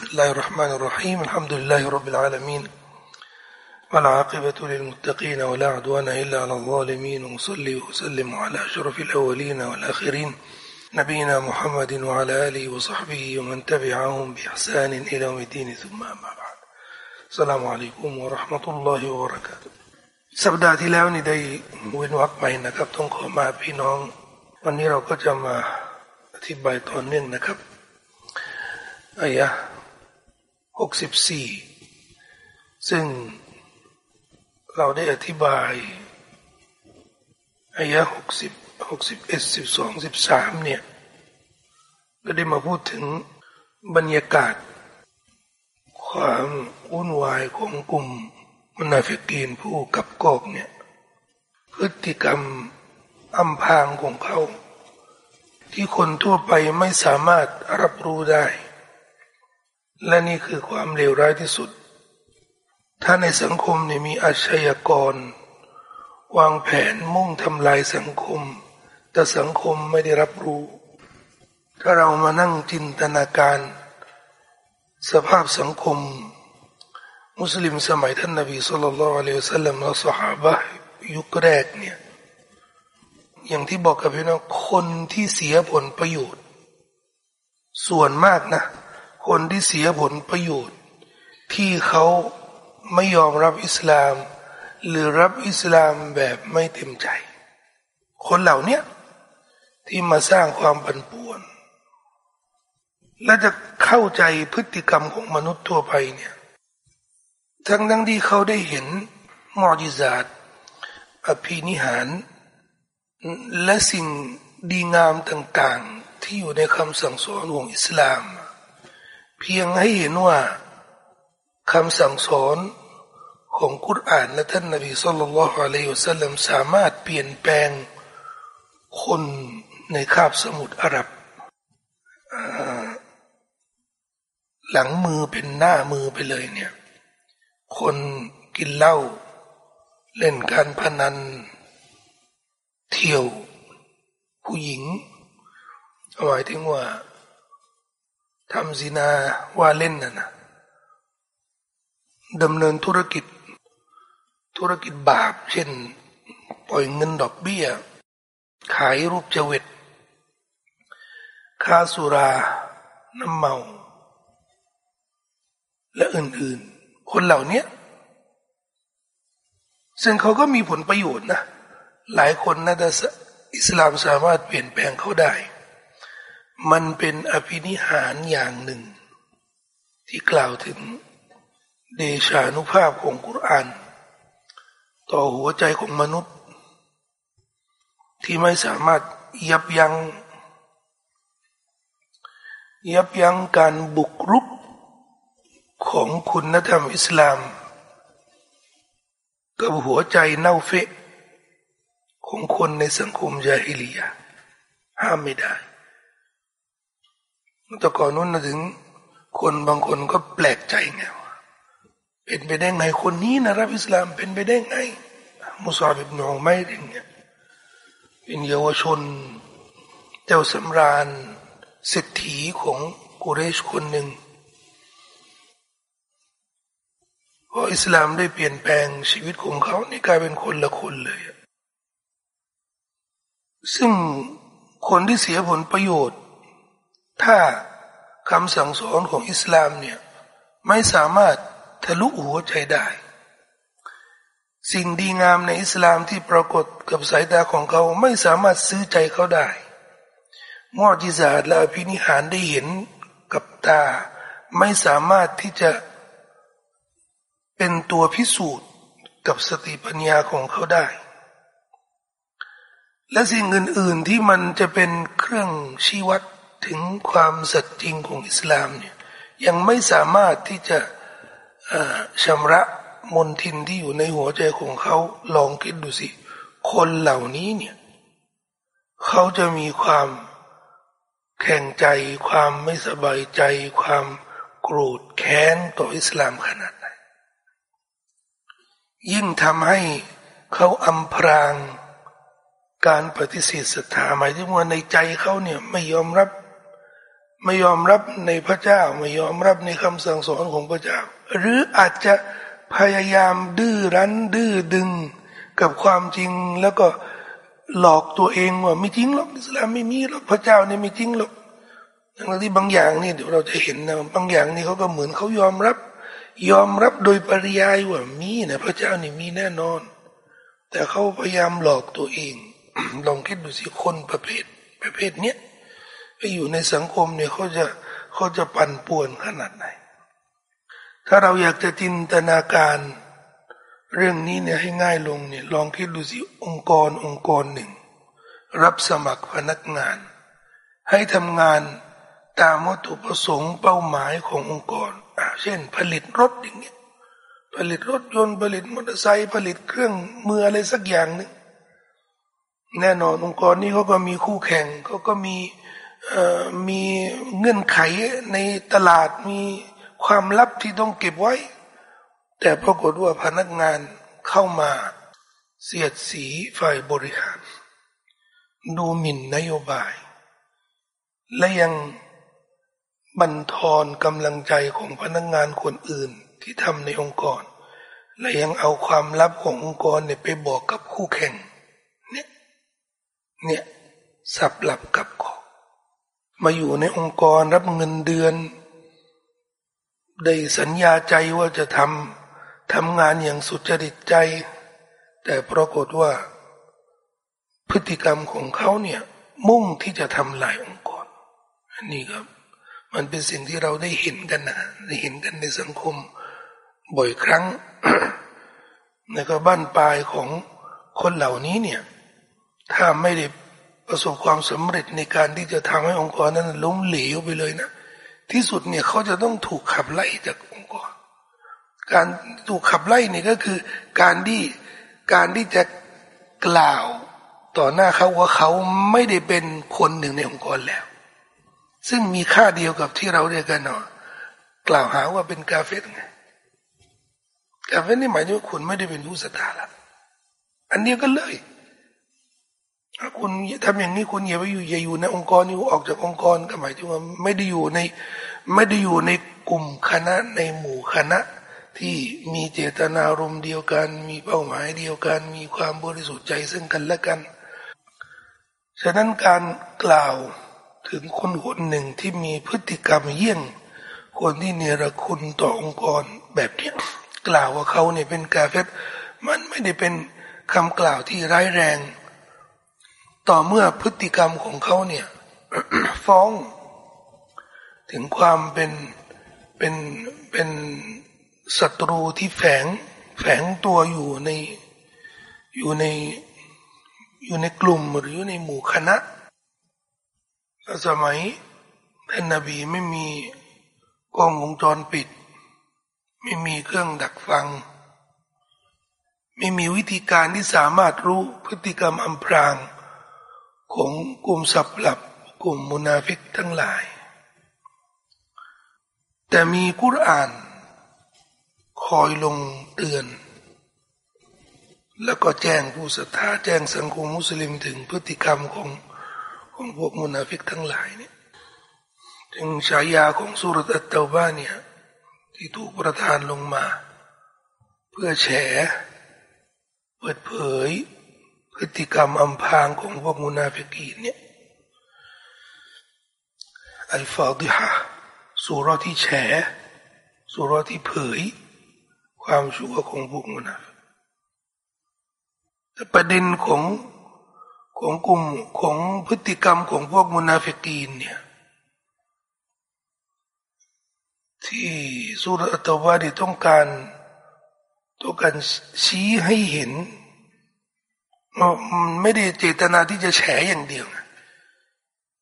بسم الله الرحمن الرحيم الحمد لله رب العالمين والعاقبة للمتقين ولا عدوان إلا على الظالمين وصلي وسلم على أشرف الأولين والآخرين نبينا محمد وعلى آله وصحبه ومن تبعهم بإحسان إلى يوم الدين ثم أما بعد السلام عليكم ورحمة الله وبركاته สัปดาห์ที่แล้วนี่ได้เว้นวรรคไปนะครับต้องขอมาพี่น้อง วันนี้เราก็จะมาอธิบายต่อเนื่องนะครับอายะ หกสิบสี่ซึ่งเราได้อธิบายอายะหกสิบหกสิบเอ็ดสิบสองสิบสามเนี่ย ก็ได้มาพูดถึงบรรยากาศ ความวุ่นวายของกลุ่มมนาฟิกีนผู้กับกอกเนี่ย พฤติกรรมอำพางของเขา ที่คนทั่วไปไม่สามารถรับรู้ได้ และนี่คือความเลวร้ายที่สุด ถ้าในสังคมเนี่ยมีอาชญากร วางแผนมุ่งทำลายสังคม แต่สังคมไม่ได้รับรู้ ถ้าเรามานั่งจินตนาการ สภาพสังคม มุสลิมสมัยท่านนบีสุลต่านละอัลลอฮฺสัลลัมและสหายยุคแรกเนี่ยอย่างที่บอกกับพี่น้องคนที่เสียผลประโยชน์ ส่วนมากนะ คนที่เสียผลประโยชน์ ที่เขาไม่ยอมรับอิสลาม หรือรับอิสลามแบบไม่เต็มใจ คนเหล่านี้ที่มาสร้างความปั่นป่วน และจะเข้าใจพฤติกรรมของมนุษย์ทั่วไปเนี่ยทั้งทั้งที่เขาได้เห็นมอจิซาตอภินิหาร และสิ่งดีงามต่างๆ ที่อยู่ในคำสั่งสอนของอิสลามเพียงให้เห็นว่าคำสั่งสอนของกุรอานและท่านนบีสุลต่านละฮ์อะลัยฮิสัลลัมสามารถเปลี่ยนแปลงคนในคาบสมุทรอาหรับ หลังมือเป็นหน้ามือไปเลยเนี่ย คนกินเหล้าเล่นการพนัน เที่ยว ผู้หญิงหมายถึงว่า ทำซินาว่าเล่นน่ะนะดำเนินธุรกิจ ธุรกิจบาป เช่น ปล่อยเงินดอกเบี้ย ขายรูปเจวิตค้าสุรา น้ำเมา และอื่นๆ คนเหล่านี้ซึ่งเขาก็มีผลประโยชน์นะ หลายคนนะแต่อิสลามสามารถเปลี่ยนแปลงเขาได้ มันเป็นอภินิหารอย่างหนึ่ง ที่กล่าวถึงเดชานุภาพของกุรานต่อหัวใจของมนุษย์ ที่ไม่สามารถยับยัง้งยับยั้งการบุกรุกของคุณธรรมอิสลาม กับหัวใจเน่าเฟะของคนในสังคมยาฮิลียาห้ามไม่ได้ แต่ก่อนนู้นถึง คนบางคนก็แปลกใจไงว่าเป็นไปได้ไงคนนี้นะรับอิสลามเป็นไปได้ไงมุสาบิบนองไม่เองเนี่ยเป็นเยาวชนเจ้าสำราญเศรษฐีของกุเรชคนหนึ่งพออิสลามได้เปลี่ยนแปลงชีวิตของเขานี่กลายเป็นคนละคนเลย ซึ่งคนที่เสียผลประโยชน์ ถ้าคำสั่งสอนของอิสลามเนี่ยไม่สามารถทะลุหัวใจได้ สิ่งดีงามในอิสลามที่ปรากฏกับสายตาของเขาไม่สามารถซื้อใจเขาได้มอจิซาดและพินิหารได้เห็นกับตา ไม่สามารถที่จะเป็นตัวพิสูจน์กับสติปัญญาของเขาได้ และสิ่งอื่น ๆที่มันจะเป็นเครื่องชี้วัด ถึงความสัจจริงของอิสลามเนี่ยยังไม่สามารถที่จะชำระมนทินที่อยู่ในหัวใจของเขาลองคิดดูสิ คนเหล่านี้เนี่ยเขาจะมีความแข่งใจ ความไม่สบายใจ ความโกรธแค้นต่ออิสลามขนาดไหน ยิ่งทำให้เขาอำพรางการปฏิเสธศรัทธาหมายถึงว่าในใจเขาเนี่ยไม่ยอมรับ ไม่ยอมรับในพระเจ้า ไม่ยอมรับในคำสั่งสอนของพระเจ้า หรืออาจจะพยายามดื้อรั้นดื้อดึงกับความจริงแล้วก็หลอกตัวเองว่าไม่จริงหรอกอิสลามไม่มีหรอกพระเจ้าเนี่ยไม่จริงหรอกทั้งที่บางอย่างนี่เดี๋ยวเราจะเห็นนะบางอย่างนี่เขาก็เหมือนเขายอมรับ ยอมรับโดยปริยายว่ามีนะพระเจ้านี่มีแน่นอน แต่เขาพยายามหลอกตัวเอง ลองคิดดูสิคนประเภทประเภทเนี้ย ไปอยู่ในสังคมเนี่ยเขาจะเขาจะปั่นป่วนขนาดไหน ถ้าเราอยากจะจินตนาการ เรื่องนี้เนี่ยให้ง่ายลงเนี่ยลองคิดดูสิองค์กรองค์กรหนึ่ง รับสมัครพนักงาน ให้ทำงานตามวัตถุประสงค์เป้าหมายขององค์กรเช่น ผลิตรถอย่างเงี้ยผลิตรถยนต์ผลิตมอเตอร์ไซค์ผลิตเครื่องมืออะไรสักอย่างหนึ่งแน่นอนองค์กรนี้เขาก็มีคู่แข่งเขาก็มี มีเงื่อนไขในตลาดมีความลับที่ต้องเก็บไว้ แต่ปรากฏว่าพนักงานเข้ามาเสียดสีฝ่ายบริหาร ดูหมิ่นนโยบาย และยังบันทอนกำลังใจของพนักงานคนอื่นที่ทำในองค์กร และยังเอาความลับขององค์กรเนี่ยไปบอกกับคู่แข่ง เนี่ย เนี่ยสับหลับกับกอ มาอยู่ในองค์กรรับเงินเดือน ได้สัญญาใจว่าจะทำทำงานอย่างสุจริตใจ แต่ปรากฏว่า พฤติกรรมของเขาเนี่ย มุ่งที่จะทำลายองค์กรอันนี้ครับ มันเป็นสิ่งที่เราได้เห็นกันนะได้เห็นกันในสังคม บ่อยครั้งในก็บ้านปลายของคนเหล่านี้เนี่ย ถ้าไม่ได้ ประสบความสำเร็จในการที่จะทำให้องค์กรนั้นล้มเหลวไปเลยนะ ที่สุดเนี่ยเขาจะต้องถูกขับไล่จากองค์กร การถูกขับไล่เนี่ยก็คือ การที่การที่จะกล่าวต่อหน้าเขาว่าเขาไม่ได้เป็นคนหนึ่งในองค์กรแล้ว ซึ่งมีค่าเดียวกับที่เราเรียกกันเนาะกล่าวหาว่าเป็นกาเฟตไงกาเฟตนี่หมายถึงว่าคุณไม่ได้เป็นผู้ศรัทธาละอันเดียวกันเลย ถ้าคุณทำอย่างนี้คุณอย่าไปอยู่อย่าอยู่ในองค์กรนี่ออกจากองค์กรก็หมายถึงว่าไม่ได้อยู่ในไม่ได้อยู่ในกลุ่มคณะในหมู่คณะ ที่มีเจตนารมณ์เดียวกัน มีเป้าหมายเดียวกัน มีความบริสุทธิ์ใจซึ่งกันและกัน ฉะนั้นการกล่าวถึงคนคนหนึ่งที่มีพฤติกรรมเยี่ยง คนที่เนรคุณต่อองค์กรแบบนี้กล่าวว่าเขาเนี่ยเป็นกาเฟตมันไม่ได้เป็นคำกล่าวที่ร้ายแรง ต่อเมื่อพฤติกรรมของเขาเนี่ย ฟ้อง ถึงความเป็นเป็นเป็นศัตรูที่แฝงแฝงตัวอยู่ในอยู่ในอยู่ในกลุ่มหรืออยู่ในหมู่คณะสมัยท่านนบีไม่มีกล้องวงจรปิด ไม่มีเครื่องดักฟัง ไม่มีวิธีการที่สามารถรู้พฤติกรรมอำพราง ของกลุ่มสับหลับกลุ่มมุนาฟิกทั้งหลาย แต่มีกุรอาน คอยลงเตือน แล้วก็แจ้งผู้ศรัทธาแจ้งสังคมมุสลิมถึงพฤติกรรมของของพวกมุนาฟิกทั้งหลายเนี่ยถึงฉายาของสุรตัตเตาบ้านเนี่ยที่ถูกประทานลงมา เพื่อแฉเปิดเผย พฤติกรรมอำพางของพวกมุนาฟิกีนเนี่ยอัลฟาดิฮะสุรที่แฉสุรที่เผย ความชั่วของพวกมุนาฟิกแต่ประเด็นของของกลุ่มของพฤติกรรมของพวกมุนาฟิกีนเนี่ยที่สุรอัตวาดีต้องการต้องการชี้ให้เห็น ไม่ได้เจตนาที่จะแฉอย่างเดียว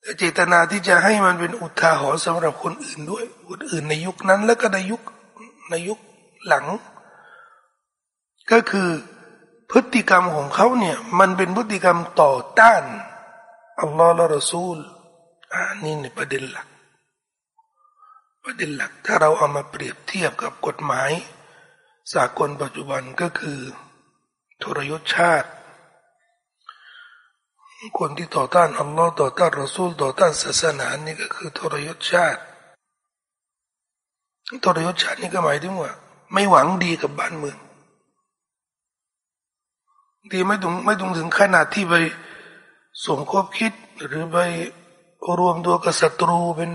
แต่เจตนาที่จะให้มันเป็นอุทาหรณ์สำหรับคนอื่นด้วยคนอื่นในยุคนั้น แล้วก็ในยุคในยุคหลัง ก็คือพฤติกรรมของเขาเนี่ย มันเป็นพฤติกรรมต่อต้านอัลลอฮ์และรอซูลอันนี้ในประเด็นหลัก ประเด็นหลัก ถ้าเราเอามาเปรียบเทียบกับกฎหมาย สากลปัจจุบันก็คือทรยศชาติ คนที่ต่อต้านอัลลอฮ์ต่อต้านรอซูลต่อต้านศาสนานี่ก็คือทรยศชาติทรยศชาตินี่ก็หมายถึงว่า ไม่หวังดีกับบ้านเมือง ดีไม่ถึงไม่ถึงถึงขนาดที่ไปสมคบคิด หรือไปรวมตัวกับศัตรูเป็น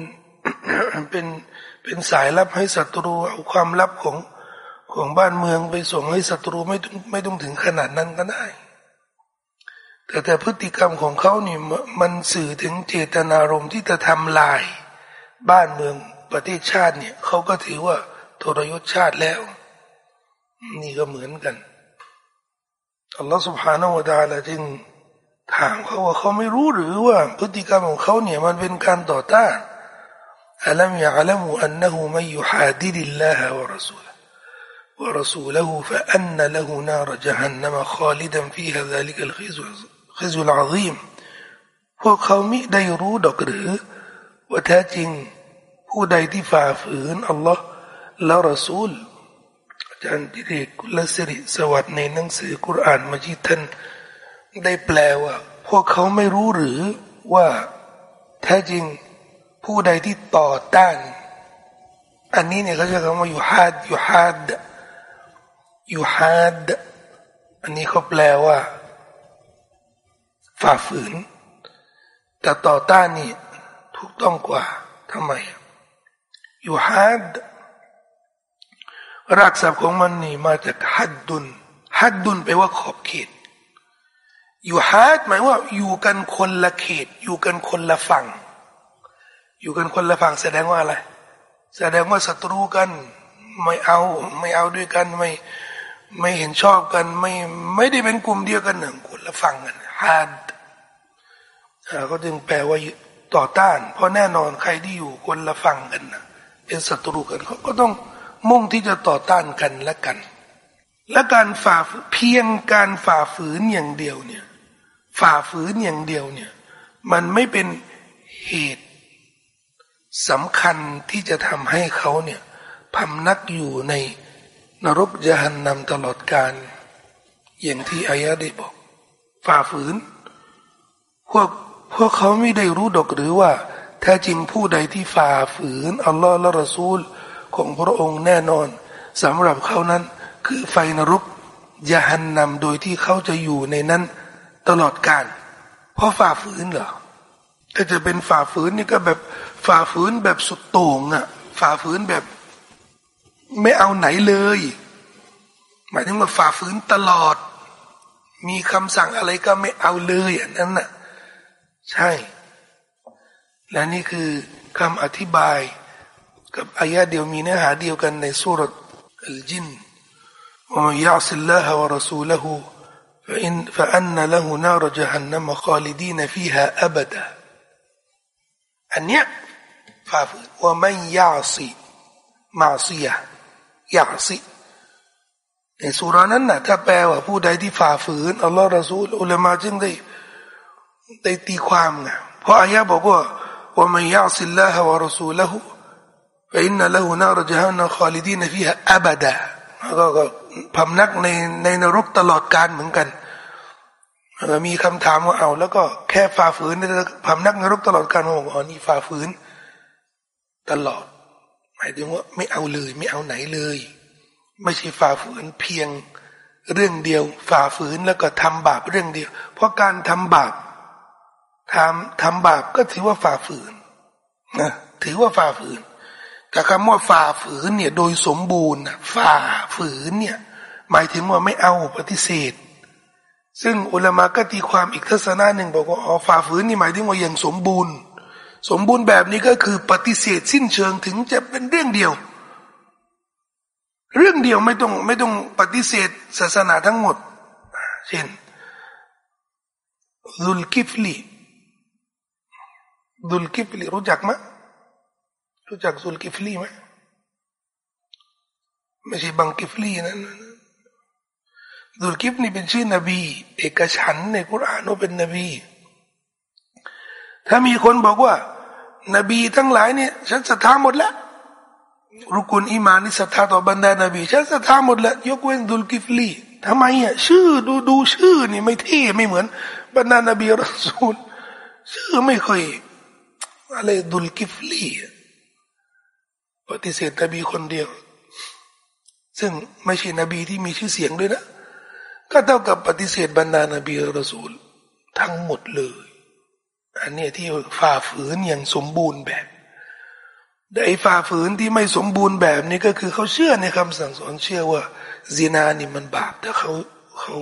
เป็นเป็นสายลับให้ศัตรูเอาความลับของของบ้านเมืองไปส่งให้ศัตรูไม่ไม่ต้องถึงขนาดนั้นก็ได้ แต่แต่พฤติกรรมของเขานี่มันสื่อถึงเจตนารมณ์ที่จะทำลาย บ้านเมืองประเทศชาติเนี่ยเขาก็ถือว่าทรยศชาติแล้ว นี่ก็เหมือนกันอัลลอฮฺสุบฮานาวะตาละจึงถามเขาว่าเขาไม่รู้หรือว่า พฤติกรรมของเขาเนี่ยมันเป็นการต่อต้านอัลลอฮฺยะอัลมูอันนหูมันยุฮาดิดิลลาฮะวะรัสูลวะรัสูลหูฟะอันนละหูนารจฮันนมะคอลิดันฟีฮะซาลิกัลขิซุ ฮิซุลอาซีมพวกเขามิได้รู้ดอกหรือ ว่าแท้จริงผู้ใดที่ฝ่าฝืนอัลลอฮ์และรอซูลอาจารย์ดิเรกกุลสิริสวัสดิ์ในหนังสือกุรอานมัจิท่านได้แปลว่า พวกเขาไม่รู้หรือว่า แท้จริงผู้ใดที่ต่อต้าน อันนี้เนี่ยเขาใช้คำว่ายูฮัดยูฮัดยูฮัดอันนี้เขาแปลว่า ฝ่าฝืน แต่ต่อต้านนี่ถูกต้องกว่าทำไมอยูฮัดรากศัพท์ของมันนี่มาจากฮัดดุนฮัดดุนแปลว่าขอบเขต อยู่ฮัดหมายว่า อยู่กันคนละเขต อยู่กันคนละฝั่ง อยู่กันคนละฝั่งแสดงว่าอะไร แสดงว่าศัตรูกัน ไม่เอา ไม่เอาด้วยกันไม่ไม่เห็นชอบกัน ไม่ไม่ได้เป็นกลุ่มเดียวกันหนึ่งคนละฝั่งกันฮัด เขาจึงแปลว่าต่อต้าน เพราะแน่นอนใครที่อยู่คนละฝั่งกันนะเป็นศัตรูกันเขาก็ต้องมุ่งที่จะต่อต้านกันและกัน และการฝ่าเพียงการฝ่าฝืนอย่างเดียวเนี่ย ฝ่าฝืนอย่างเดียวเนี่ย มันไม่เป็นเหตุสำคัญที่จะทำให้เขาเนี่ยพำนักอยู่ในนรกยหันนำตลอดการ อย่างที่อายะได้บอก ฝ่าฝืน พวก พวกเขาไม่ได้รู้ดอกหรือว่าแท้จริงผู้ใดที่ฝ่าฝืนอัลลอฮ์และรอซูล ของพระองค์แน่นอนสำหรับเขานั้น คือไฟนรกยหันนำโดยที่เขาจะอยู่ในนั้น ตลอดกาลเพราะฝ่าฝืนเหรอถ้าจะเป็นฝ่าฝืนนี่ก็แบบฝ่าฝืนแบบสุดโต่งอะ่ะฝ่าฝืนแบบ ไม่เอาไหนเลย หมายถึงว่าฝ่าฝืนตลอด มีคำสั่งอะไรก็ไม่เอาเลยอันนั้นน่ะ ใช่ และนี่คือคำอธิบายกับอายะเดียวมีเนื้อหาเดียวกันในสุรอัลจินว่ามันยาสิลลาฮ์วะรสูลหู فإن فأن له نار جهنم خالدين فيها أبدا อันเนี้ยฝ่าฝืนว่าไม่ยาสิมาเสียยาสิในสุรานั้นนะถ้าแปลว่าผู้ใดที่ฝ่าฝืนอัลลอฮ์ระซูลอุลามาจึงได้ ได้ตีความไงเพราะอายะบอกว่าว่าไม่ยาสิลลาฮ์วะรสูลหู فإن له نار جهنم خالدين فيها أبدا ก็พำนักในในนรกตลอดการเหมือนกันมีคำถามว่าเอา แล้วก็แค่ฝ่าฝืนพำนักนรกตลอดการบอกอ๋อนี่ฝ่าฝืนตลอด หมายถึงว่าไม่เอาเลย ไม่เอาไหนเลย ไม่ใช่ฝ่าฝืนเพียงเรื่องเดียว ฝ่าฝืนแล้วก็ทำบาปเรื่องเดียว เพราะการทำบาป ทำทำบาปก็ถือว่าฝ่าฝืนนะถือว่าฝ่าฝืนแต่คำว่าฝ่าฝืนเนี่ย โดยสมบูรณ์ฝ่าฝืนเนี่ย หมายถึงว่าไม่เอาปฏิเสธ ซึ่งอุลามะก็ตีความอีกทัศนะหนึ่งบอกว่าอ๋อฝ่าฝืนนี่หมายถึงว่าอย่างสมบูรณ์ สมบูรณ์แบบนี้ก็คือปฏิเสธสิ้นเชิงถึงจะเป็นเรื่องเดียว เรื่องเดียวไม่ต้องไม่ต้องปฏิเสธศาสนาทั้งหมด เช่นดุลกิฟลี ดุลกิฟลีรู้จักไหมรู้จักซุลกิฟลีไหมไม่ใช่บังกิฟลีนะซุลกิฟนี่เป็นชื่อนบี เอกฉันในกุรานว่าเป็นนบี ถ้ามีคนบอกว่า นบีทั้งหลายเนี่ยฉันศรัทธาหมดแล้วรุกุลอิมานี่ศรัทธาต่อบรรดานบีฉันศรัทธาหมดแล้วยกเว้นดุลกิฟลีทำไมอะชื่อดูดูชื่อนี่ไม่เท่ไม่เหมือนบรรดานบีรัสูลชื่อไม่เคย อะไรดุลกิฟลีปฏิเสธนบีคนเดียว ซึ่งไม่ใช่นบีที่มีชื่อเสียงด้วยนะ ก็เท่ากับปฏิเสธบรรดานบีรสูล ทั้งหมดเลย อันนี้ที่ฝ่าฝืนอย่างสมบูรณ์แบบแต่ไอ้ฝ่าฝืนที่ไม่สมบูรณ์แบบนี้ก็คือเขาเชื่อในคำสั่งสอนเชื่อว่าซีนานี่มันบาปแต่เขาเขา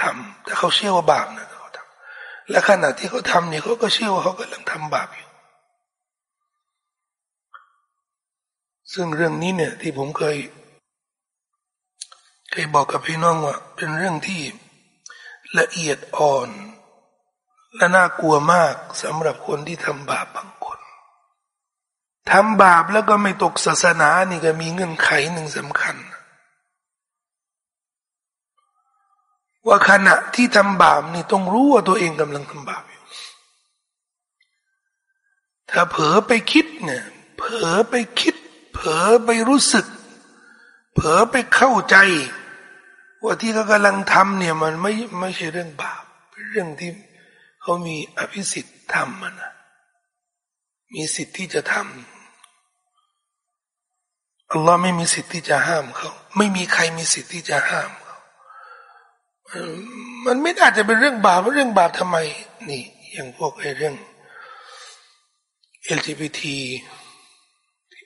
ทำแต่เขาเชื่อว่าบาปนะเขาทำและขณะที่เขาทำเนี่ยเขาก็เชื่อว่าเขากำลังทำบาปอยู่ ซึ่งเรื่องนี้เนี่ยที่ผมเคย เคยบอกกับพี่น้องว่า เป็นเรื่องที่ละเอียดอ่อน และน่ากลัวมากสำหรับคนที่ทำบาปบางคนทำบาปแล้วก็ไม่ตกศาสนานี่ก็มีเงื่อนไขหนึ่งสำคัญ ว่าขณะที่ทำบาปนี่ต้องรู้ว่าตัวเองกำลังทำบาปอยู่ ถ้าเผลอไปคิดเนี่ยเผลอไปคิด ผลอไปรู้สึก เผลอไปเข้าใจ ว่าที่เขากำลังทำเนี่ยมันไม่ไม่ใช่เรื่องบาปเป็นเรื่องที่เขามีอภิสิทธิ์ทำมันนะมีสิทธิ์ที่จะทำอัลลอฮ์ไม่มีสิทธิ์ที่จะห้ามเขาไม่มีใครมีสิทธิ์ที่จะห้ามเขามันไม่น่าจะเป็นเรื่องบาปเรื่องบาปทำไม นี่ อย่างพวกไอ้เรื่อง LGBT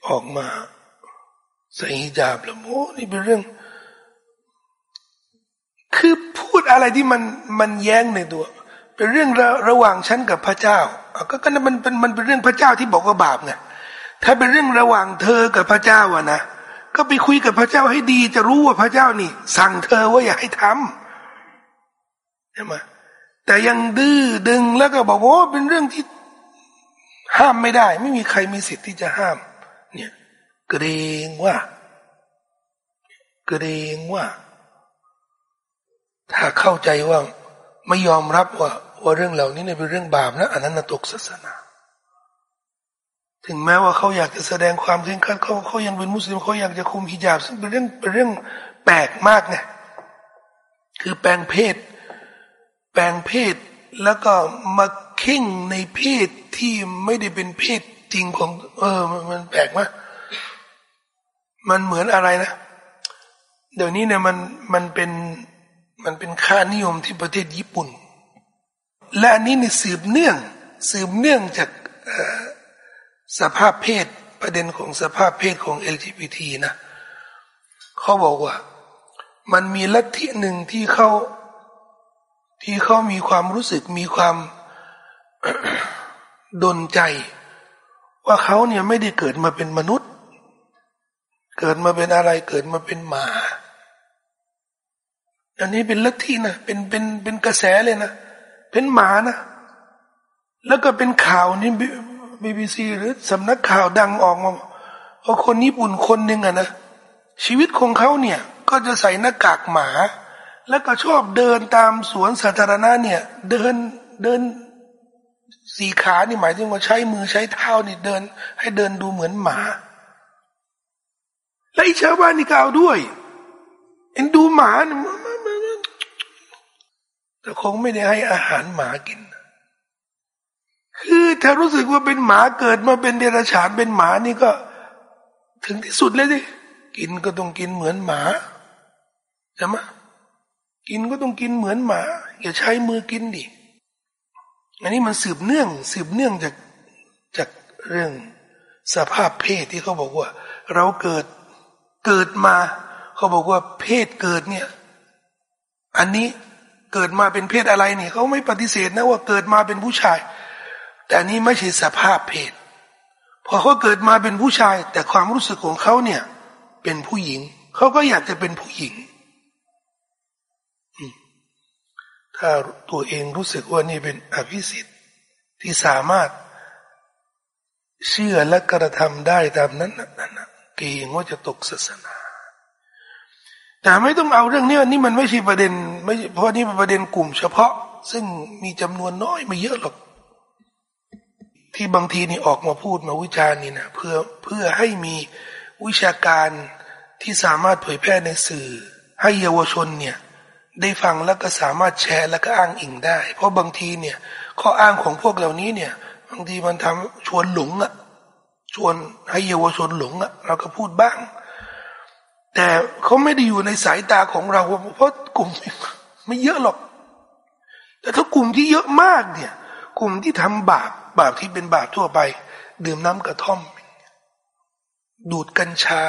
ออกมาใส่ฮิญาบแล้วโอ้นี่เป็นเรื่อง คือพูดอะไรที่มันมันแย้งในตัว เป็นเรื่องระระหว่างฉันกับพระเจ้าก็ก็มันเป็นมันเป็นเรื่องพระเจ้าที่บอกว่าบาปไงถ้าเป็นเรื่องระหว่างเธอกับพระเจ้าอะนะก็ไปคุยกับพระเจ้าให้ดี จะรู้ว่าพระเจ้านี่ สั่งเธอว่าอย่าให้ทำใช่ไหมแต่ยังดื้อดึงแล้วก็บอกว่าเป็นเรื่องที่ห้ามไม่ได้ ไม่มีใครมีสิทธิ์ที่จะห้าม เกรงว่า เกรงว่า ถ้าเข้าใจว่าไม่ยอมรับว่าว่าเรื่องเหล่านี้เนี่ยเป็นเรื่องบาปนะอันนั้นตกศาสนา ถึงแม้ว่าเขาอยากจะแสดงความเคร่งครัดเขาเขายังเป็นมุสลิมเขาอยากจะคุมฮิญาบซึ่งเป็นเรื่องเป็นเรื่องแปลกมากไงคือแปลงเพศ แปลงเพศแล้วก็มาเข่งในเพศที่ไม่ได้เป็นเพศจริงของ เออมันแปลกมาก มันเหมือนอะไรนะ เดี๋ยวนี้เนี่ยมันมันเป็นมันเป็นค่านิยมที่ประเทศญี่ปุ่น และอันนี้นี่สืบเนื่องสืบเนื่องจากสภาพเพศประเด็นของสภาพเพศของ LGBT นะเขาบอกว่า มันมีลัทธิหนึ่งที่เขาที่เขามีความรู้สึกมีความดนใจ ว่าเขาเนี่ยไม่ได้เกิดมาเป็นมนุษย์ เกิดมาเป็นอะไรเกิดมาเป็นหมาอันนี้เป็นลัทธินะเป็นเป็นเป็นกระแสเลยนะเป็นหมานะแล้วก็เป็นข่าวนี่บีบีซีหรือสำนักข่าวดังออกมาว่าคนญี่ปุ่นคนหนึ่งอะนะชีวิตของเขาเนี่ย ก็จะใส่หน้ากากหมา แล้วก็ชอบเดินตามสวนสาธารณะเนี่ย เดินเดินสี่ขานี่หมายถึงว่าใช้มือใช้เท้านี่เดิน ให้เดินดูเหมือนหมา และอีชาวบ้านนี่กล่าด้วยเอ็นดูหมาเนี่ยแต่คงไม่ได้ให้อาหารหมากิน คือถ้ารู้สึกว่าเป็นหมาเกิดมาเป็นเดรัจฉานเป็นหมานี่ก็ ถึงที่สุดเลยดิกินก็ต้องกินเหมือนหมาใช่ไหมกินก็ต้องกินเหมือนหมา อย่าใช้มือกินดิอันนี้มันสืบเนื่อง สืบเนื่องจากจากเรื่องสภาพเพศที่เขาบอกว่า เราเกิด เกิดมาเขาบอกว่าเพศเกิดเนี่ย อันนี้เกิดมาเป็นเพศอะไรเนี่ยเขาไม่ปฏิเสธนะว่าเกิดมาเป็นผู้ชาย แต่นี้ไม่ใช่สภาพเพศพอเขาเกิดมาเป็นผู้ชาย แต่ความรู้สึกของเขาเนี่ย เป็นผู้หญิงเขาก็อยากจะเป็นผู้หญิง ถ้าตัวเองรู้สึกว่านี่เป็นอภิสิทธิ์ที่สามารถเชื่อและกระทำได้ตามนั้นนั่น เกรงว่าจะตกศาสนา แต่ไม่ต้องเอาเรื่องนี้นี่มันไม่ใช่ประเด็นไม่เพราะนี่เป็นประเด็นกลุ่มเฉพาะ ซึ่งมีจำนวนน้อยไม่เยอะหรอก ที่บางทีนี่ออกมาพูดมาวิจารณ์นี่นะเพื่อเพื่อให้มีวิชาการที่สามารถเผยแพร่ในสื่อ ให้เยาวชนเนี่ยได้ฟังแล้วก็สามารถแชร์แล้วก็อ้างอิงได้ เพราะบางทีเนี่ยข้ออ้างของพวกเหล่านี้เนี่ย บางทีมันทำชวนหลงอะ ชวนให้เยาวชนหลงอะเราก็พูดบ้าง แต่เขาไม่ได้อยู่ในสายตาของเรา เพราะกลุ่มไม่เยอะหรอก แต่ถ้ากลุ่มที่เยอะมากเนี่ย กลุ่มที่ทำบาปบาปที่เป็นบาปทั่วไป ดื่มน้ำกระท่อม ดูดกัญชา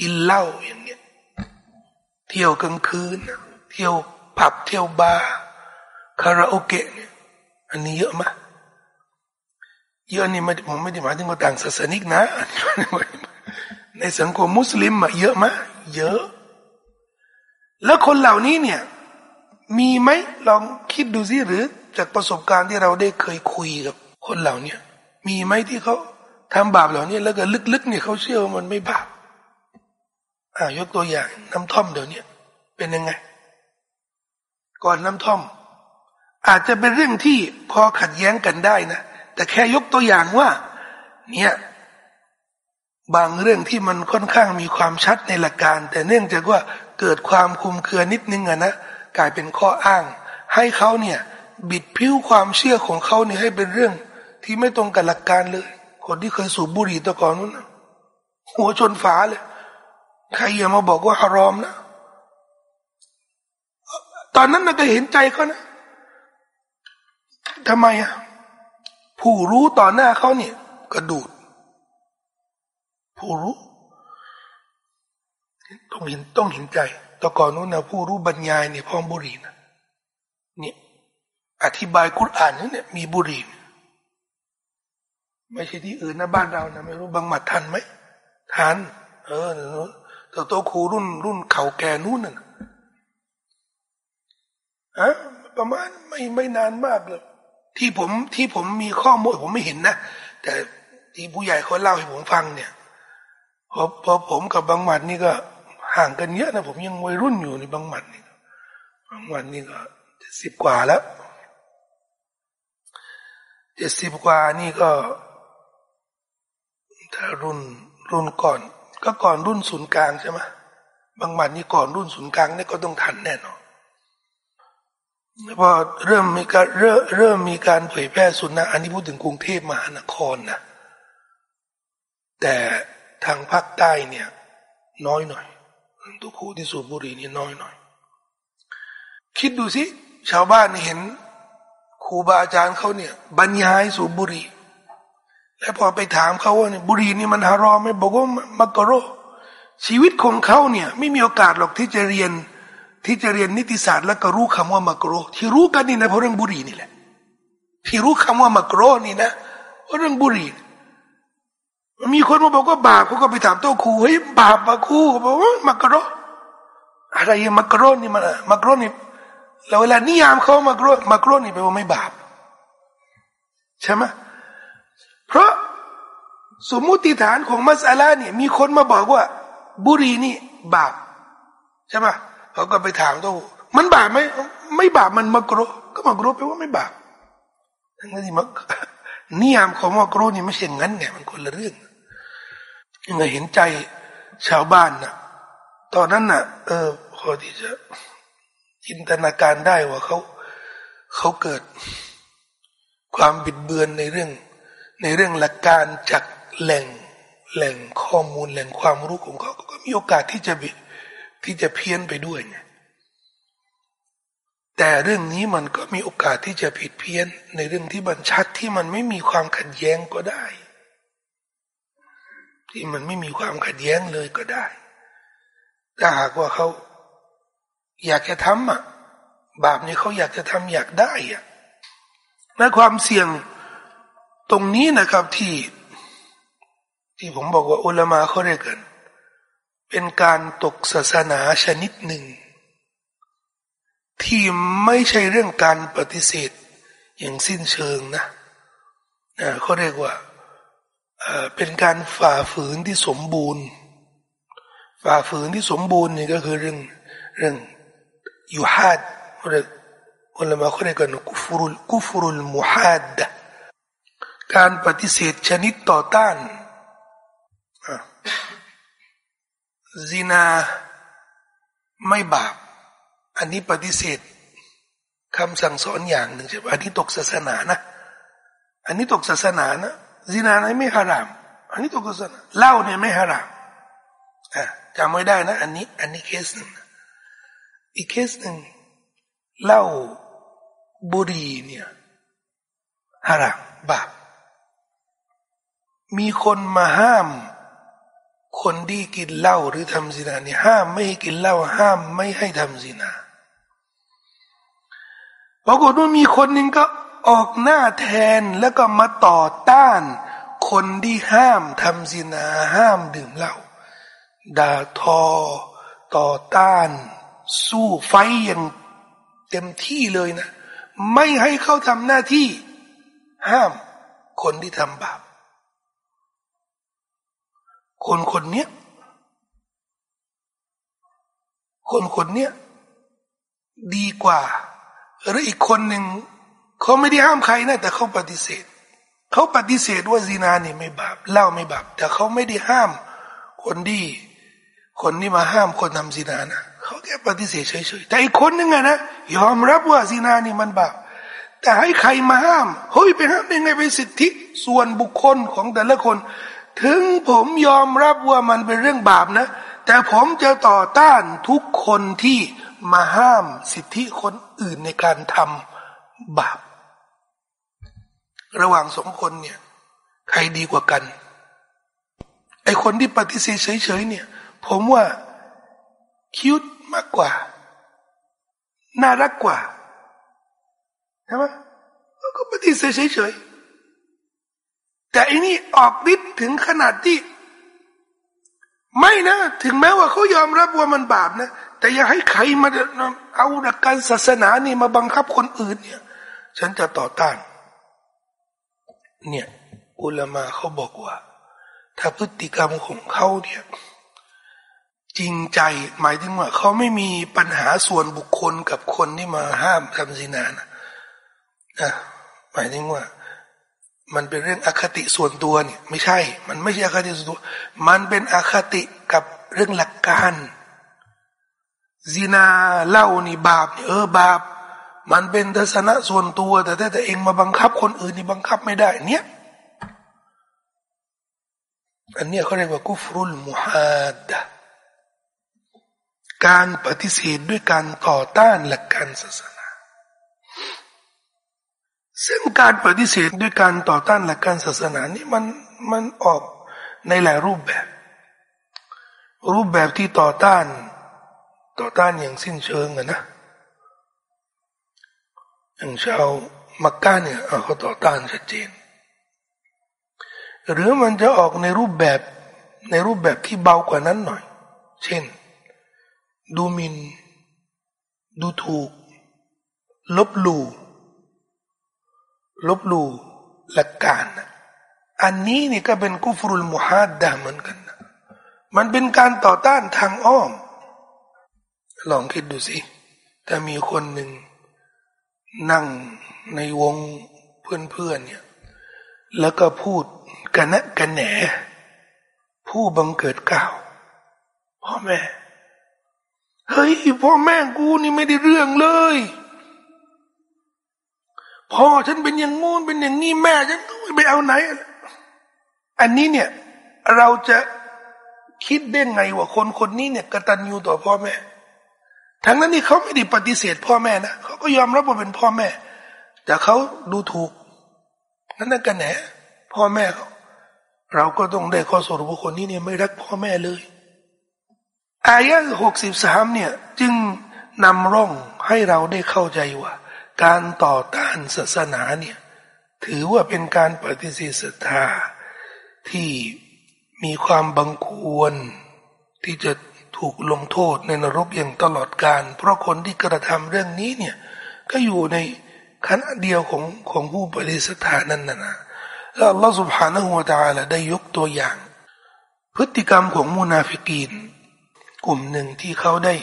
กินเหล้าอย่างเงี้ยเที่ยวกลางคืน เที่ยวผับเที่ยวบาร์คาราโอเกะอันนี้เยอะมาก เยอะนี่ไม่ผมไม่ได้หมายถึงว่าต่างศาสนิกนะ ในสังคมมุสลิมอะเยอะมากเยอะ แล้วคนเหล่านี้เนี่ย มีไหมลองคิดดูสิหรือ จากประสบการณ์ที่เราได้เคยคุยกับ คนเหล่านี้มีไหมที่เขาทำบาปเหล่านี้แล้วก็ลึกๆเนี่ยเขาเชื่อว่ามันไม่บาปอ่ายกตัวอย่างน้ำท่อมเดี๋ยวนี้เป็นยังไง ก่อนน้ำท่อม อาจจะเป็นเรื่องที่พอขัดแย้งกันได้นะ แต่แค่ยกตัวอย่างว่า เนี่ยบางเรื่องที่มันค่อนข้างมีความชัดในหลักการ แต่เนื่องจากว่าเกิดความคุมเครือนิดนึงอะนะกลายเป็นข้ออ้าง ให้เขาเนี่ย บิดพิ้วความเชื่อของเขาเนี่ยให้เป็นเรื่อง ที่ไม่ตรงกับหลักการเลย คนที่เคยสูบบุหรี่ตะก่อนนู้นหัวชนฝาเลย ใครอย่ามาบอกว่าฮารอมนะตอนนั้นน่ะก็เห็นใจเขานะทำไมอะ ผู้รู้ต่อหน้าเขาเนี่ยกระดูด ผู้รู้ ต้องเห็นต้องเห็นใจตะก่อนนู้นนะผู้รู้บรรยายเนี่ยพร้อมบุรีนะเนี่ยอธิบายกุรอานนี่เนี่ยมีบุรีไม่ใช่ที่อื่นนะบ้านเรานะไม่รู้บางหมัดทันไหมทันเออแต่โตครูรุ่นรุ่นเข่าแก่นู้นน่ะอะประมาณไม่ไม่นานมากเลย ที่ผมที่ผมมีข้อมูลผมไม่เห็นนะ แต่ที่ผู้ใหญ่เขาเล่าให้ผมฟังเนี่ยพอพอผมกับบางหมัดนี่ก็ห่างกันเยอะนะผมยังวัยรุ่นอยู่ในบางหมัดนี่บางหมัดนี่ก็เจ็ดสิบกว่าแล้วเจ็ดสิบกว่านี่ก็ถ้ารุ่นรุ่นก่อน ก็ก่อนรุ่นศูนย์กลางใช่ไหมบางวันนี่ก่อนรุ่นศูนย์กลางนี่ก็ต้องทันแน่นอน พอเริ่มมีการเริ่มเริ่มมีการเผยแพร่สุนนะอันนี้พูดถึงกรุงเทพมหานครนะแต่ทางภาคใต้เนี่ย น้อยหน่อยตุคูที่สูบบุหรี่นี่น้อยหน่อย คิดดูสิ ชาวบ้านเห็นครูบาอาจารย์เขาเนี่ย บรรยายสูบบุหรี่แล้วพอไปถามเขาว่าเนี่ยบุรีนี่มันฮารอมไหมบอกว่ามักกะโรชีวิตของเขาเนี่ย ไม่มีโอกาสหรอกที่จะเรียน ที่จะเรียนนิติศาสตร์แล้วก็รู้คำว่ามักกะโรที่รู้กันนี่นะเพราะเรื่องบุรีนี่แหละ ที่รู้คำว่ามักกะโรนี่นะเพราะเรื่องบุรีมีคนมาบอกว่าบาปเขาก็ไปถามโต้ครูเฮ้ยบาปปะครูบอกว่ามักกะโรอะไรมักกะโรนี่มันมักกะโรนี่แล้วเวลานิยามเขามักกะโรมักกะโรนี่แปลว่าไม่บาป ใช่ไหมเพราะสมมุติฐานของมัสอาลาเนี่ยมีคนมาบอกว่า บุรีนี่บาปใช่ไหม เขาก็ไปถามตัวมันบาปไหมไม่บาปมันมักรุก็มักรุแปลว่าไม่บาปทั้งที่มักนิยามของมักรุนี่ไม่ใช่งั้นไงมันคนละเรื่องยังไงเห็นใจชาวบ้านนะตอนนั้นน่ะ เออพอที่จะจินตนาการได้ว่าเขาเขาเกิด ความบิดเบือนในเรื่อง ในเรื่องหลักการจากแหล่งแหล่งข้อมูลแหล่งความรู้ของเขาก็มีโอกาสที่จะบิด ที่จะเพี้ยนไปด้วยไงแต่เรื่องนี้มันก็มีโอกาสที่จะผิดเพี้ยนในเรื่องที่บัญชัดที่มันไม่มีความขัดแย้งก็ได้ ที่มันไม่มีความขัดแย้งเลยก็ได้ ถ้าหากว่าเขาอยากจะทำอะ บาปนี้เขาอยากจะทำอยากได้อะและความเสี่ยงตรงนี้นะครับที่ ที่ผมบอกว่าอุลามาเขาเรียกกัน เป็นการตกศาสนาชนิดหนึ่ง ที่ไม่ใช่เรื่องการปฏิเสธอย่างสิ้นเชิงนะเขาเรียกว่าเป็นการฝ่าฝืนที่สมบูรณ์ ฝ่าฝืนที่สมบูรณ์นี่ก็คือเรื่องเรื่องยูฮัดเรียกอุลามาเขาเรียกกันกุฟรุลกุฟรุลมุฮัดการปฏิเสธชนิดต่อต้าน ซินาไม่บาป อันนี้ปฏิเสธคำสั่งสอนอย่างหนึ่งใช่ไหมอันนี้ตกศาสนานะ อันนี้ตกศาสนานะซินาไม่ฮาราม อันนี้ตกศาสนาเหล้าเนี่ยไม่ฮารามอะจำไม่ได้นะ อันนี้ อันนี้เคสหนึ่งอีกเคสหนึ่งเหล้าบุรีเนี่ยฮารามบาปมีคนมาห้าม คนที่กินเหล้าหรือทำซินาเนี่ยห้ามไม่ให้กินเหล้าห้ามไม่ให้ทำซินาปรากฏว่ามีคนหนึ่งก็ออกหน้าแทนแล้วก็มาต่อต้าน คนที่ห้ามทำซินาห้ามดื่มเหล้าด่าทอ ต่อต้าน สู้ไฟอย่างเต็มที่เลยนะ ไม่ให้เขาทำหน้าที่ ห้ามคนที่ทำบาป คนคนเนี้ยคนคนเนี้ยดีกว่า หรืออีกคนหนึ่งเขาไม่ได้ห้ามใครนะแต่เขาปฏิเสธเขาปฏิเสธว่าซีนานี่ไม่บาปเล่าไม่บาปแต่เขาไม่ได้ห้าม คนที่คนที่มาห้ามคนทำซีนานะเขาแค่ปฏิเสธเฉยๆแต่อีกคนนึงอะนะยอมรับว่าซีนานี่มันบาปแต่ให้ใครมาห้ามเฮ้ยไปห้ามได้ไงเป็นสิทธิ ส่วนบุคคลของแต่ละคน ถึงผมยอมรับว่ามันเป็นเรื่องบาปนะ แต่ผมจะต่อต้านทุกคนที่มาห้ามสิทธิคนอื่นในการทำบาป ระหว่างสองคนเนี่ย ใครดีกว่ากัน ไอคนที่ปฏิเสธเฉยๆเนี่ย ผมว่าคิวมากกว่า น่ารักกว่าใช่ไหมก็ปฏิเสธเฉยๆ แต่อันนี้ออกฤทธิ์ถึงขนาดที่ ไม่นะ ถึงแม้ว่าเขายอมรับว่ามันบาปนะ แต่อย่าให้ใครมาเอาหลักการศาสนานี่มาบังคับคนอื่นเนี่ย ฉันจะต่อต้าน เนี่ย อุลามาเขาบอกว่า ถ้าพฤติกรรมของเขาเนี่ยจริงใจหมายถึงว่าเขาไม่มีปัญหาส่วนบุคคลกับคนที่มาห้ามทำสินานะนะหมายถึงว่า มันเป็นเรื่องอคติส่วนตัวเนี่ยไม่ใช่ มันไม่ใช่อคติส่วนตัว มันเป็นอคติกับเรื่องหลักการซีนาเล่านี่บาปเออบาป มันเป็นทัศนะส่วนตัว แต่ถ้าแต่เองมาบังคับคนอื่นนี่บังคับไม่ได้ เนี่ย อันนี้เขาเรียกว่ากุฟรุลมุฮัดการปฏิเสธด้วยการต่อต้านหลักการศาสนา ซึ่งการปฏิเสธด้วยการต่อต้านหลักการศาสนานี่มันมันออกในหลายรูปแบบ รูปแบบที่ต่อต้าน ต่อต้านอย่างสิ้นเชิงอะนะอย่างชาวมักกะเนี่ยเขาต่อต้านชัดเจน หรือมันจะออกในรูปแบบในรูปแบบที่เบากว่านั้นหน่อย เช่น ดูมิน ดูถูก ลบหลู่ ลบลู่หลักการอันนี้นี่ก็เป็นกุฟรุลมุฮัดดาเหมือนกันนะมันเป็นการต่อต้านทางอ้อม ลองคิดดูสิถ้ามีคนหนึ่ง นั่งในวงเพื่อนๆเนี่ย แล้วก็พูดกันนะกันแหน ผู้บังเกิดกล่าว พ่อแม่ เฮ้ย พ่อแม่กูนี่ไม่ได้เรื่องเลย พ่อฉันเป็นอย่างงูนเป็นอย่างนี้แม่ฉันไปเอาไหน อันนี้เนี่ยเราจะคิดได้ไงว่าคนคนนี้เนี่ยกตัญญูต่อพ่อแม่ ทั้งนั้นนี่เขาไม่ได้ปฏิเสธพ่อแม่นะเขาก็ยอมรับว่าเป็นพ่อแม่ แต่เขาดูถูก นั่นนั่นกันแหนพ่อแม่เขาเราก็ต้องได้ข้อสรุปว่าคนนี้เนี่ยไม่รักพ่อแม่เลย อายะหกสิบสามเนี่ย จึงนำร่องให้เราได้เข้าใจว่า การต่อต้านศาสนาเนี่ย ถือว่าเป็นการปฏิเสธศรัทธาที่มีความบังควร ที่จะถูกลงโทษในนรกอย่างตลอดกาลเพราะคนที่กระทำเรื่องนี้เนี่ย ก็อยู่ในคณะเดียวของของผู้ปฏิสธานั้นนะนะแล้วอัลลอฮฺสุบฮานะฮูวาตาละได้ยกตัวอย่าง พฤติกรรมของมูนาฟิกีน กลุ่มหนึ่งที่เขาได้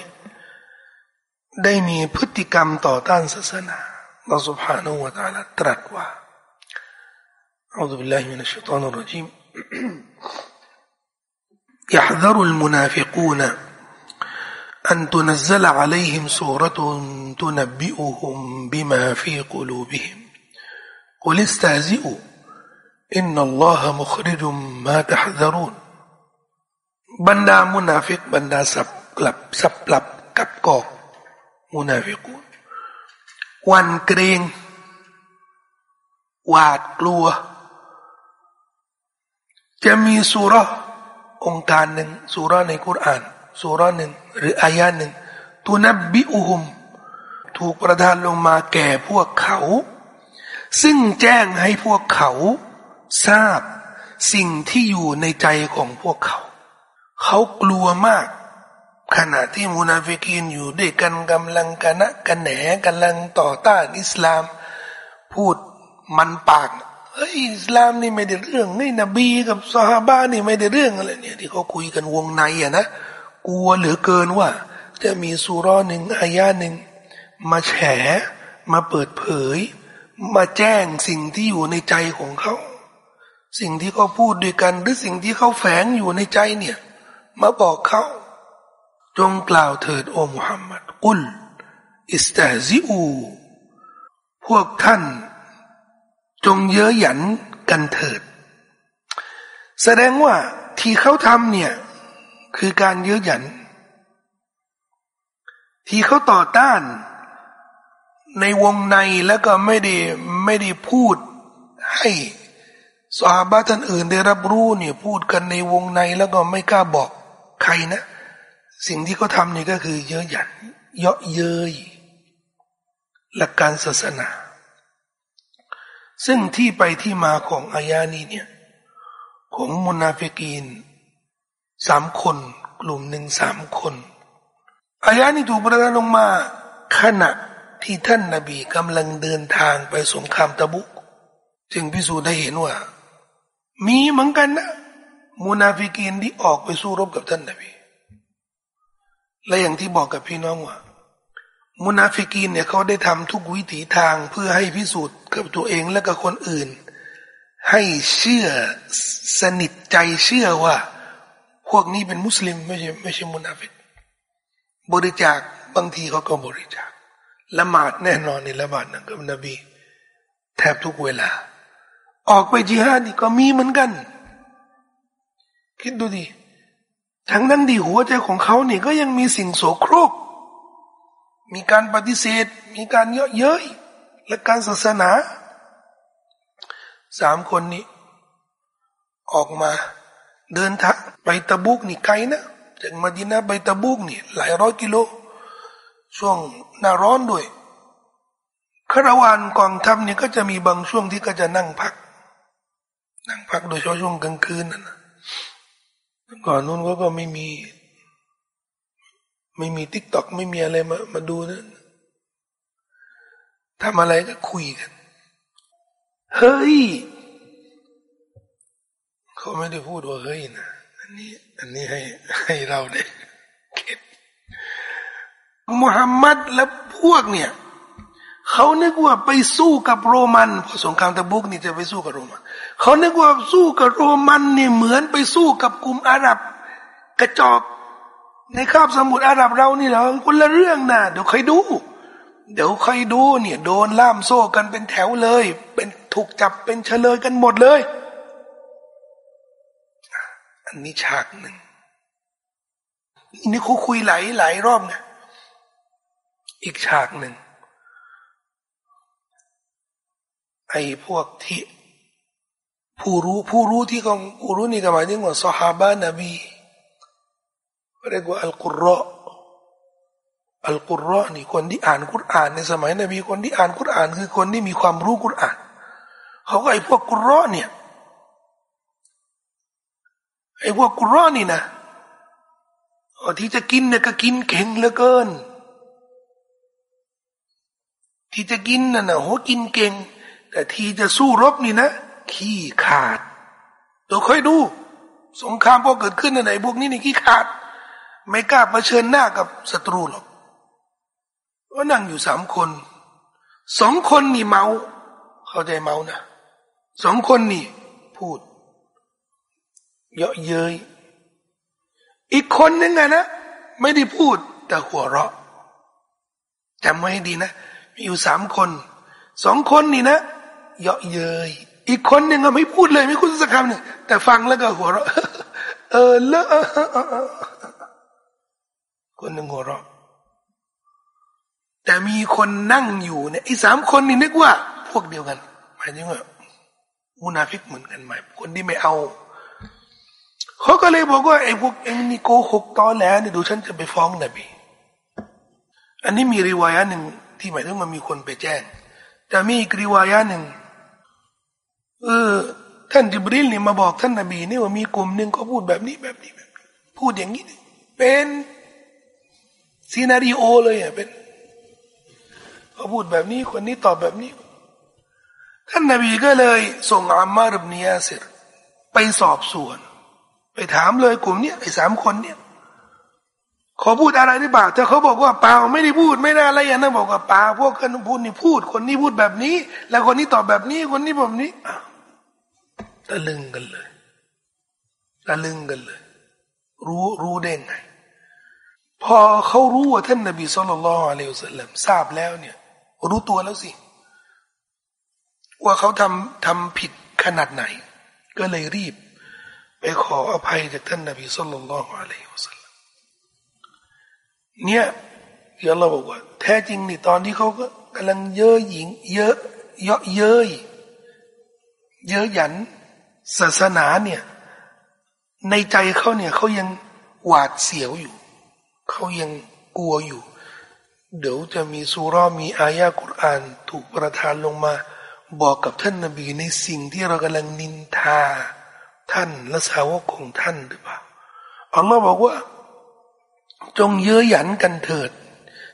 ได้มีพฤติกรรมต่อต้านศาสนาเราสุภาโนวตาลตรัสว่า أعوذ بالله من الشيطان الرجيم يحذر المنافقون أن تنزل عليهم سورة تنبئهم بما في قلوبهم قل استهزئوا إن الله مخرج ما تحذرون บรรดามุนาฟิกบรรดาสับกลับสับปรับกับกอก มุนาฟิกูวันเกรงหวาดกลัว จะมีสุรองค์การหนึ่งสุรในคุรานสุรหนึ่งหรืออายาหนึ่งตุนบิอุฮุม ถูกประทานลงมาแก่พวกเขา ซึ่งแจ้งให้พวกเขาทราบสิ่งที่อยู่ในใจของพวกเขา เขากลัวมาก ขณะที่มุนาฟิกีนอยู่ด้วยกันกำลังกันนะกันแหนกำลังต่อต้านอิสลาม พูดมันปากเฮ้ยอิสลามนี่ไม่ได้เรื่องนี่นบีกับซาฮาบานี่ไม่ได้เรื่องอะไรเนี่ยที่เขาคุยกันวงในอะนะกลัวเหลือเกินว่า จะมีสุรอหนึ่งอายาหนึ่งมาแฉมาเปิดเผย มาแจ้งสิ่งที่อยู่ในใจของเขา สิ่งที่เขาพูดด้วยกันหรือสิ่งที่เขาแฝงอยู่ในใจเนี่ย มาบอกเขา จงกล่าวเถิดโอมุฮัมมัดกุล อิสตาซิอู พวกท่าน จงเย้ยหยันกันเถิด แสดงว่าที่เขาทำเนี่ย คือการเยื้อหยัน ที่เขาต่อต้าน ในวงในแล้วก็ไม่ได้ไม่ได้พูดให้สาบะท่านอื่นได้รับรู้เนี่ยพูดกันในวงในแล้วก็ไม่กล้าบอกใครนะ สิ่งที่เขาทำนี่ก็คือ เยอะหยันเยาะเย้ยหลักการศาสนา ซึ่งที่ไปที่มาของอายานี้เนี่ย ของมุนาฟิกีนสามคน กลุ่มหนึ่งสามคนอายะนี้ถูกประทานลงมา ขณะที่ท่านนาบีกำลังเดินทางไปสงครามตะบุก จึงพิสูจน์ได้เห็นว่า มีเหมือนกันนะมูนาฟิกีนที่ออกไปสู้รบกับท่านนาบี และอย่างที่บอกกับพี่น้องว่า มุนาฟิกีนเนี่ยเขาได้ทำทุกวิถีทางเพื่อให้พิสูจน์กับตัวเองและกับคนอื่น ให้เชื่อสนิทใจเชื่อว่า พวกนี้เป็นมุสลิมไม่ใช่ไม่ใช่มุนาฟิกบริจาคบางทีเขาก็บริจาคละหมาดแน่นอนในละหมาดนะกับนบี แทบทุกเวลา ออกไปจิฮาดีก็มีเหมือนกัน คิดดูดิ ทั้งนั้นดีหัวใจของเขาเนี่ยก็ยังมีสิ่งโสโครก มีการปฏิเสธ มีการเยอะเย้ยและการศาสนาสามคนนี้ ออกมาเดินทางไปตะบุกนี่ไกลนะจากมาดินาไปตะบุกนี่หลายร้อยกิโล ช่วงหน้าร้อนด้วยคาราวานกองทัพนี่ก็จะมีบางช่วงที่ก็จะนั่งพัก นั่งพักโดยเฉพาะช่วงกลางคืนนั่นนะ ก่อนนู้นก็ก็ไม่มี ไม่มีทิกตอกไม่มีอะไรมามาดูนะทำอะไรก็คุยกัน เฮ้ย เขาไม่ได้พูดว่าเฮ้ยนะอันนี้ อันนี้ให้ให้เราได้คิดมุฮัมมัดและพวกเนี่ย เขานึกว่าไปสู้กับโรมันพอสงครามตะบุกนี่จะไปสู้กับโรมัน เขานึกว่าสู้กับโรมันเนี่ยเหมือนไปสู้กับกลุ่มอาหรับกระจอกในคาบสมุทรอาหรับเรานี่เหรอคนละเรื่องนะเดี๋ยวใครดู เดี๋ยวใครดูเนี่ยโดนล่ามโซ่กันเป็นแถวเลย เป็นถูกจับเป็นเฉลยกันหมดเลย อันนี้ฉากหนึ่งนี่เขาคุยหลายหลายรอบนะอีกฉากหนึ่งไอ้พวกที่ ผู้รู้ผู้รู้ที่เขาผู้รู้นี่ก็หมายถึงว่าสหายนบีเรียกว่าอัลกุรออัลกุรอนี่คนที่อ่านกุรอาน ในสมัยนบีคนที่อ่านกุรอาน คือคนที่มีความรู้กุรอานเขาก็ไอ้พวกกุรอเนี่ยไอ้พวกกุรอนี่นะที่จะกินเนี่ยก็กินเข่งเหลือเกิน ที่จะกินน่ะนะโหกินเก่ง แต่ที่จะสู้รบนี่นะ ขี้ขาด ตัวค่อยดู สงครามพอเกิดขึ้นในไหนพวกนี้นี่ขี้ขาด ไม่กล้าเผชิญหน้ากับศัตรูหรอกก็นั่งอยู่สามคนสองคนนี่เมา เข้าใจเมานะสองคนนี่ พูด เยอะเย้ยอีกคนนึงอะนะไม่ได้พูด แต่หัวเราะจำไว้ให้ดีนะ มีอยู่สามคน สองคนนี่นะ เยาะเยย อีกคนหนึ่งก็ไม่พูดเลยไม่พูดสักคำหนึ่งแต่ฟังแล้วก็หัวเราะเออเลอะคนหนึ่งหัวเราะแต่มีคนนั่งอยู่เนี่ยไอ้สามคนนี่นึกว่า พวกเดียวกันหมายถึงว่ามุนาฟิกเหมือนกันไหมคนที่ไม่เอาเขาก็เลยบอกว่าไอ้พวกเองนี่โกหกตอนแล้วเนี่ยดูฉันจะไปฟ้องนบีอันนี้มีรีวายะหนึ่งที่หมายถึงมันมีคนไปแจ้ง แต่มีอีกรีวายะหนึ่ง เออ ท่านจิบริลนี่มาบอกท่านนบีนี่ว่ามีกลุ่มหนึ่งเขาพูดแบบนี้แบบนี้แบบนี้พูดอย่างนี้เป็นซีนารีโอเลยอะเป็นเขาพูดแบบนี้คนนี้ตอบแบบนี้ ท่านนบีก็เลย ส่งอัมมารุบเนียาสิรไปสอบสวน ไปถามเลยกลุ่มเนี้ยไอ้สามคนเนี้ยเขาพูดอะไรหรือเปล่าแต่เขาบอกว่าเปล่าไม่ได้พูดไม่ได้อะไรอย่างนั้นบอกว่าเปล่าพวกคนพูดนี่พูด คนนี้พูดแบบนี้ แล้วคนนี้ตอบแบบนี้คนนี้แบบนี้ ตะลึงกันเลยตะลึงกันเลย รู้รู้ได้ไง พอเขารู้ว่าท่านนบีสุลต่านละอัลลอฮฺสัลลัมทราบแล้วเนี่ย รู้ตัวแล้วสิ ว่าเขาทำทำผิดขนาดไหน ก็เลยรีบ ไปขออภัยจากท่านนบีสุลต่านละอัลลอฮฺสัลลัมเนี่ยเดี๋ยวเราบอกว่า แท้จริงนี่ตอนที่เขาก็กำลังเย้ยหญิง เยอะเยาะเย้ยเย้ยหยัน ศาสนาเนี่ย ในใจเขาเนี่ยเขายังหวาดเสียวอยู่ เขายังกลัวอยู่ เดี๋ยวจะมีสุรามีอายะกุรอานถูกประทานลงมา บอกกับท่านนบีในสิ่งที่เรากำลังนินทา ท่านและสาวกของท่านหรือเปล่าอัลลอฮ์บอกว่า จงเย้ยหยันกันเถิด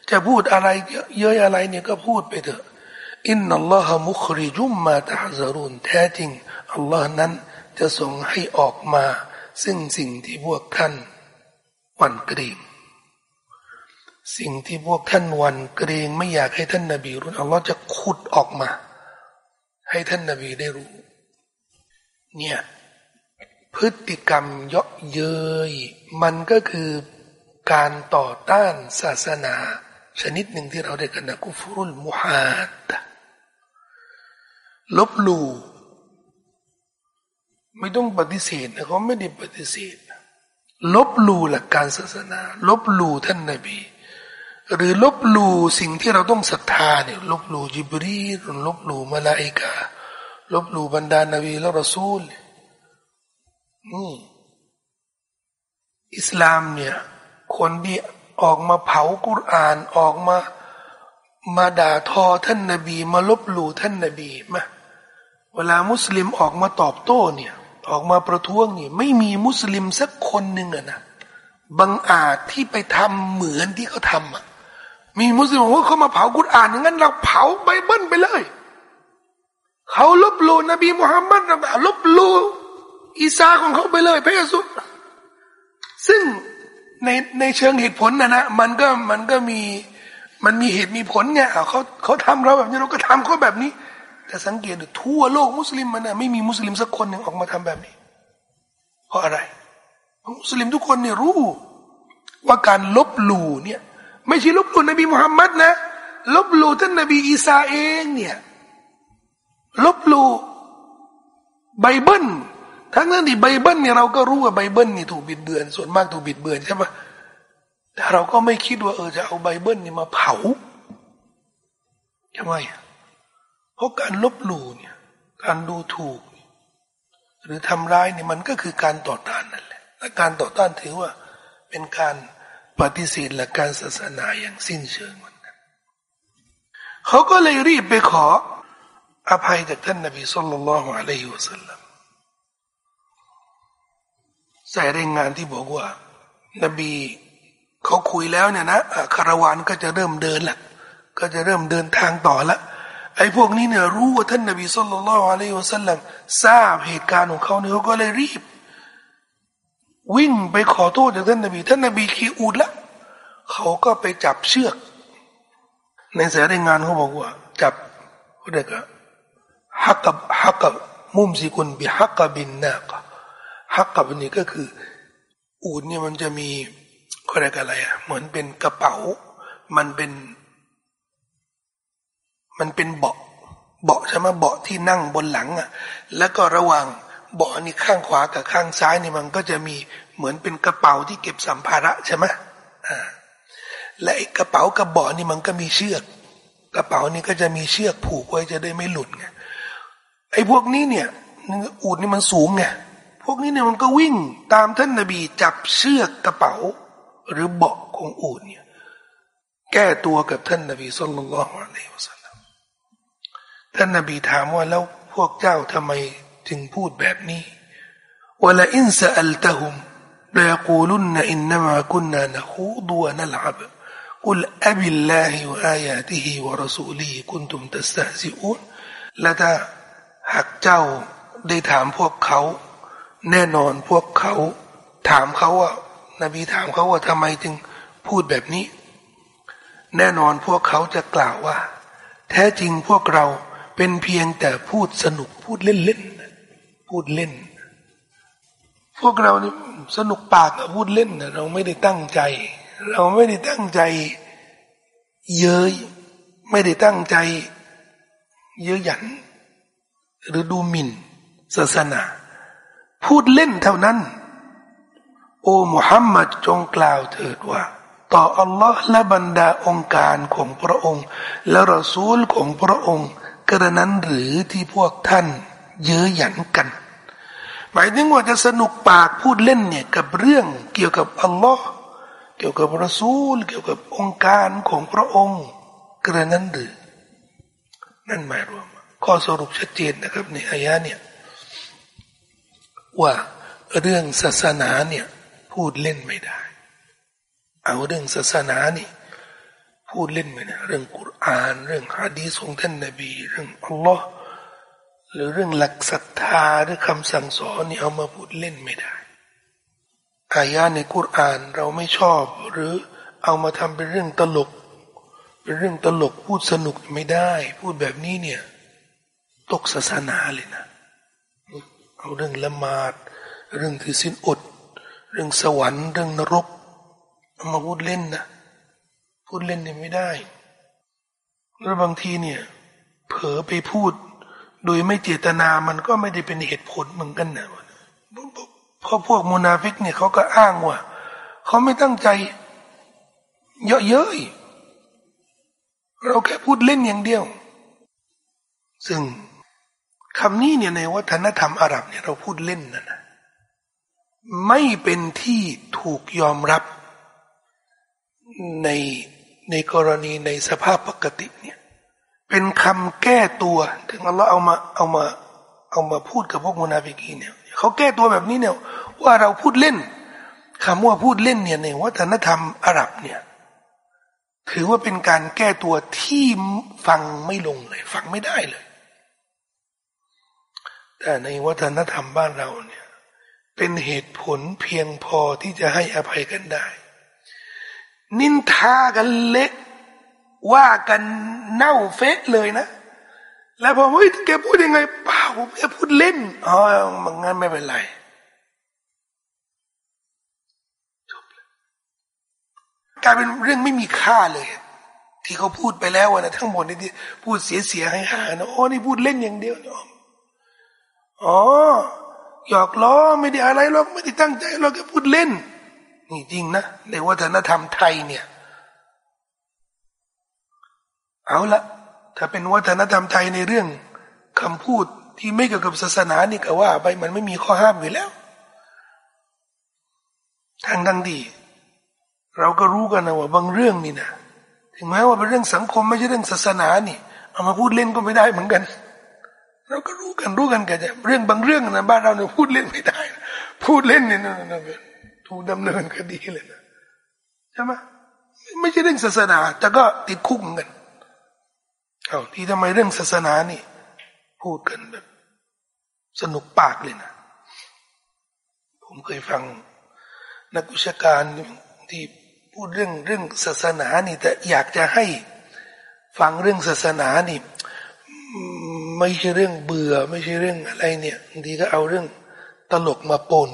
จะพูดอะไรเย้ยอะไรเนี่ยก็พูดไปเถอะ อินนัลลอฮะมุคริจุมมาตาซารุนแท้จริงอัลลอฮ์นั้นจะส่งให้ออกมา ซึ่งสิ่งที่พวกท่านหวั่นเกรงสิ่งที่พวกท่านหวั่นเกรงไม่อยากให้ท่านนาบีรู้อัลลอฮ์จะขุดออกมา ให้ท่านนาบีได้รู้ เนี่ยพฤติกรรมเยาะเย้ยมันก็คือการต่อต้านศาสนา ชนิดหนึ่งที่เราได้กันนะกุฟรุลมุฮัด ลบลู่ไม่ต้องปฏิเสธนะเขาไม่ได้ปฏิเสธ ลบลู่หลักการศาสนา ลบลู่ท่านนบีหรือลบลู่สิ่งที่เราต้องศรัทธาเนี่ยลบลู่จิบรีหรือลบลู่มาลาอิกาลบลู่บรรดานบีและรอซูลนี่อิสลามเนี่ย คนที่ออกมาเผากุรอานออกมามาด่าทอท่านนบี มาลบหลู่ท่านนบีมา เวลามุสลิมออกมาตอบโต้เนี่ย ออกมาประท้วงเนี่ยไม่มีมุสลิมสักคนหนึ่งอะนะบังอาจที่ไปทำเหมือนที่เขาทำอะมีมุสลิมว่าเขามาเผากุรอานอย่างนั้นเราเผาไบเบิลไปเลยเขาลบลูนบีมุฮัมมัดลบลูอีสาของเขาไปเลยพระเยซูซึ่งในในเชิงเหตุผลนะนะมันก็มันก็มีมันมีเหตุมีผลเนี่ยเขาเขาทำเราแบบนี้เราก็ทำเขาแบบนี้ แต่สังเกตดูทั่วโลกมุสลิมมันนะไม่มีมุสลิมสักคนหนึ่งออกมาทำแบบนี้ เพราะอะไร มุสลิมทุกคนเนี่ยรู้ ว่าการลบหลู่เนี่ย ไม่ใช่ลบหลู่นบีมุฮัมมัดนะ ลบหลู่ท่านนบีอีสาเองเนี่ยลบหลู่ไบเบิลทั้งนั้นที่ไบเบิลเนี่ยเราก็รู้ว่าไบเบิลนี่ถูกบิดเบือน ส่วนมากถูกบิดเบือนใช่ไหมแต่เราก็ไม่คิดว่าเออจะเอาไบเบิลนี่มาเผาทำไม เพราะการลบหลู่เนี่ยการดูถูก หรือทำร้ายเนี่ยมันก็คือการต่อต้านนั่นแหละและการต่อต้านถือว่าเป็นการปฏิเสธหลักการศาสนาอย่างสิ้นเชิงเหมือนกันเขาก็เลยรีบไปขออภัยจากท่านนบีสุลต่านละฮ์อะลัยฮิวะสัลลัมใส่รายงานที่บอกว่า นบีเขาคุยแล้วเนี่ยนะคาราวานก็จะเริ่มเดินละก็จะเริ่มเดินทางต่อละ ไอ้พวกนี้เนี่ยรู้ว่าท่านนบีสุลต่านละอะลัยฮิวสัลลัมทราบเหตุการณ์ของเขาเนี่ยเขาก็เลยรีบ วิ่งไปขอโทษจากท่านนบี ท่านนบีขี่อูดละเขาก็ไปจับเชือก ในสายรายงานเขาบอกว่า จับเขาเรียกฮักกับฮักกับมุมสิกุลบิฮักกับบินนากฮักกับนี่ก็คือ อูดเนี่ยมันจะมีก็เรียกอะไรอะเหมือนเป็นกระเป๋า มันเป็น มันเป็นเบาะเบาะใช่ไหมเบาะที่นั่งบนหลังอะ แล้วก็ระหว่างเบาะนี่ข้างขวากับข้างซ้ายนี่มันก็จะมีเหมือนเป็นกระเป๋าที่เก็บสัมภาระใช่ไหมอ่าและกระเป๋ากับเบาะนี่มันก็มีเชือก กระเป๋านี่ก็จะมีเชือกผูกไว้จะได้ไม่หลุดไงไอ้พวกนี้เนี่ยอูดนี่มันสูงไงพวกนี้เนี่ยมันก็วิ่งตามท่านนบีจับเชือกกระเป๋า หรือเบาะของอูดเนี่ยแก้ตัวกับท่านนบีสุลต่านละฮ์อะลัยฮิวสัล ท่านนบีถามว่าแล้วพวกเจ้าทำไมจึงพูดแบบนี้ولئن سألتهم ليقولن إنما كنا نخوض ونلعب قل أبالله وآياته ورسوله كنتم تستهزئون และถ้าหากเจ้าได้ถามพวกเขา แน่นอนพวกเขา ถามเขาว่า นบีถามเขาว่าทำไมจึงพูดแบบนี้ แน่นอนพวกเขาจะกล่าวว่า แท้จริงพวกเรา เป็นเพียงแต่พูดสนุกพูดเล่นๆพูดเล่น พวกเรานี่สนุกปากพูดเล่นเราไม่ได้ตั้งใจ เราไม่ได้ตั้งใจ เย้ยไม่ได้ตั้งใจ เย้ยหยัน หรือดูหมิ่น ศาสนา พูดเล่นเท่านั้น โอ้มุฮัมมัดจงกล่าวเถิดว่าต่ออัลลอฮ์และบรรดาองค์การของพระองค์ และรอซูลของพระองค์ กระนั้นหรือที่พวกท่านเย้ยหยันกัน หมายถึงว่าจะสนุกปากพูดเล่นเนี่ยกับเรื่องเกี่ยวกับอัลลอฮ์เกี่ยวกับรอซูล เกี่ยวกับองค์การของพระองค์ กระนั้นหรือ นั่นหมายรวมข้อสรุปชัดเจนนะครับในอายะเนี่ยว่าเรื่องศาสนาเนี่ยพูดเล่นไม่ได้ เอาเรื่องศาสนานี่ พูดเล่นไม่ได้เรื่องกุรอาน เรื่องฮะดีษของท่านนบี เรื่องอัลลอฮ์หรือเรื่องหลักศรัทธาหรือคำสั่งสอนนี่เอามาพูดเล่นไม่ได้อายาในกุรอานเราไม่ชอบ หรือเอามาทำเป็นเรื่องตลก เป็นเรื่องตลกพูดสนุกไม่ได้ พูดแบบนี้เนี่ย ตกศาสนาเลยนะ เอาเรื่องละหมาด เรื่องถือสินอด เรื่องสวรรค์ เรื่องนรกเอามาพูดเล่นนะ พูดเล่นเนี่ยไม่ได้ แล้วบางทีเนี่ย เผลอไปพูด โดยไม่เจตนามันก็ไม่ได้เป็นเหตุผลเหมือนกันนะเพราะพวกมุนาฟิกเนี่ยเขาก็อ้างว่าเขาไม่ตั้งใจ เยอะเย้ยเราแค่พูดเล่นอย่างเดียว ซึ่งคำนี้เนี่ยในวัฒนธรรมอาหรับเนี่ยเราพูดเล่นนะนะไม่เป็นที่ถูกยอมรับใน ในกรณีในสภาพปกติเนี่ยเป็นคำแก้ตัวถึงอัลลอฮ์เอามาเอามาเอามาพูดกับพวกมุนาฟิกีเนี่ยเขาแก้ตัวแบบนี้เนี่ยว่าเราพูดเล่นคำว่าพูดเล่นเนี่ยในวัฒนธรรมอาหรับเนี่ยถือว่าเป็นการแก้ตัวที่ฟังไม่ลงเลยฟังไม่ได้เลย แต่ในวัฒนธรรมบ้านเราเนี่ยเป็นเหตุผลเพียงพอที่จะให้อภัยกันได้ นินทากันเละว่ากันเน่าเฟะเลยนะ แล้วพอเฮ้ยแกพูดยังไงเปล่าผมแค่พูดเล่นอ๋อมันงั้นไม่เป็นไรจบเลยกลายเป็นเรื่องไม่มีค่าเลย ที่เขาพูดไปแล้วนะทั้งหมดนี่พูดเสียเสียให้หานะโอ้นี่พูดเล่นอย่างเดียวนะอ๋อหยอกล้อไม่ได้อะไรหรอกไม่ได้ตั้งใจเราแค่พูดเล่น นี่จริงนะในวัฒนธรรมไทยเนี่ย เอาละถ้าเป็นวัฒนธรรมไทยในเรื่องคำพูดที่ไม่เกี่ยวกับศาสนานี่ก็ว่าไปมันไม่มีข้อห้ามอยู่แล้วทางดังดี เราก็รู้กันนะว่าบางเรื่องนี่นะถึงแม้ว่าเป็นเรื่องสังคมไม่ใช่เรื่องศาสนานี่ เอามาพูดเล่นก็ไม่ได้เหมือนกัน เราก็รู้กันรู้กันกันเรื่องบางเรื่องนะบ้านเราเนี่ยพูดเล่นไม่ได้ พูดเล่นเนี่ยนะ ถูกดำเนินคดีเลยนะใช่ไหมไม่ใช่เรื่องศาสนา แต่ก็ติดคุกเหมือนกันเอาที่ทำไมเรื่องศาสนานี่ พูดกันแบบ สนุกปากเลยนะผมเคยฟัง นักวิชาการที่พูดเรื่องเรื่องศาสนานี่ แต่อยากจะให้ฟังเรื่องศาสนานี่ ไม่ใช่เรื่องเบื่อ ไม่ใช่เรื่องอะไรเนี่ยบางทีก็เอาเรื่องตลกมาปน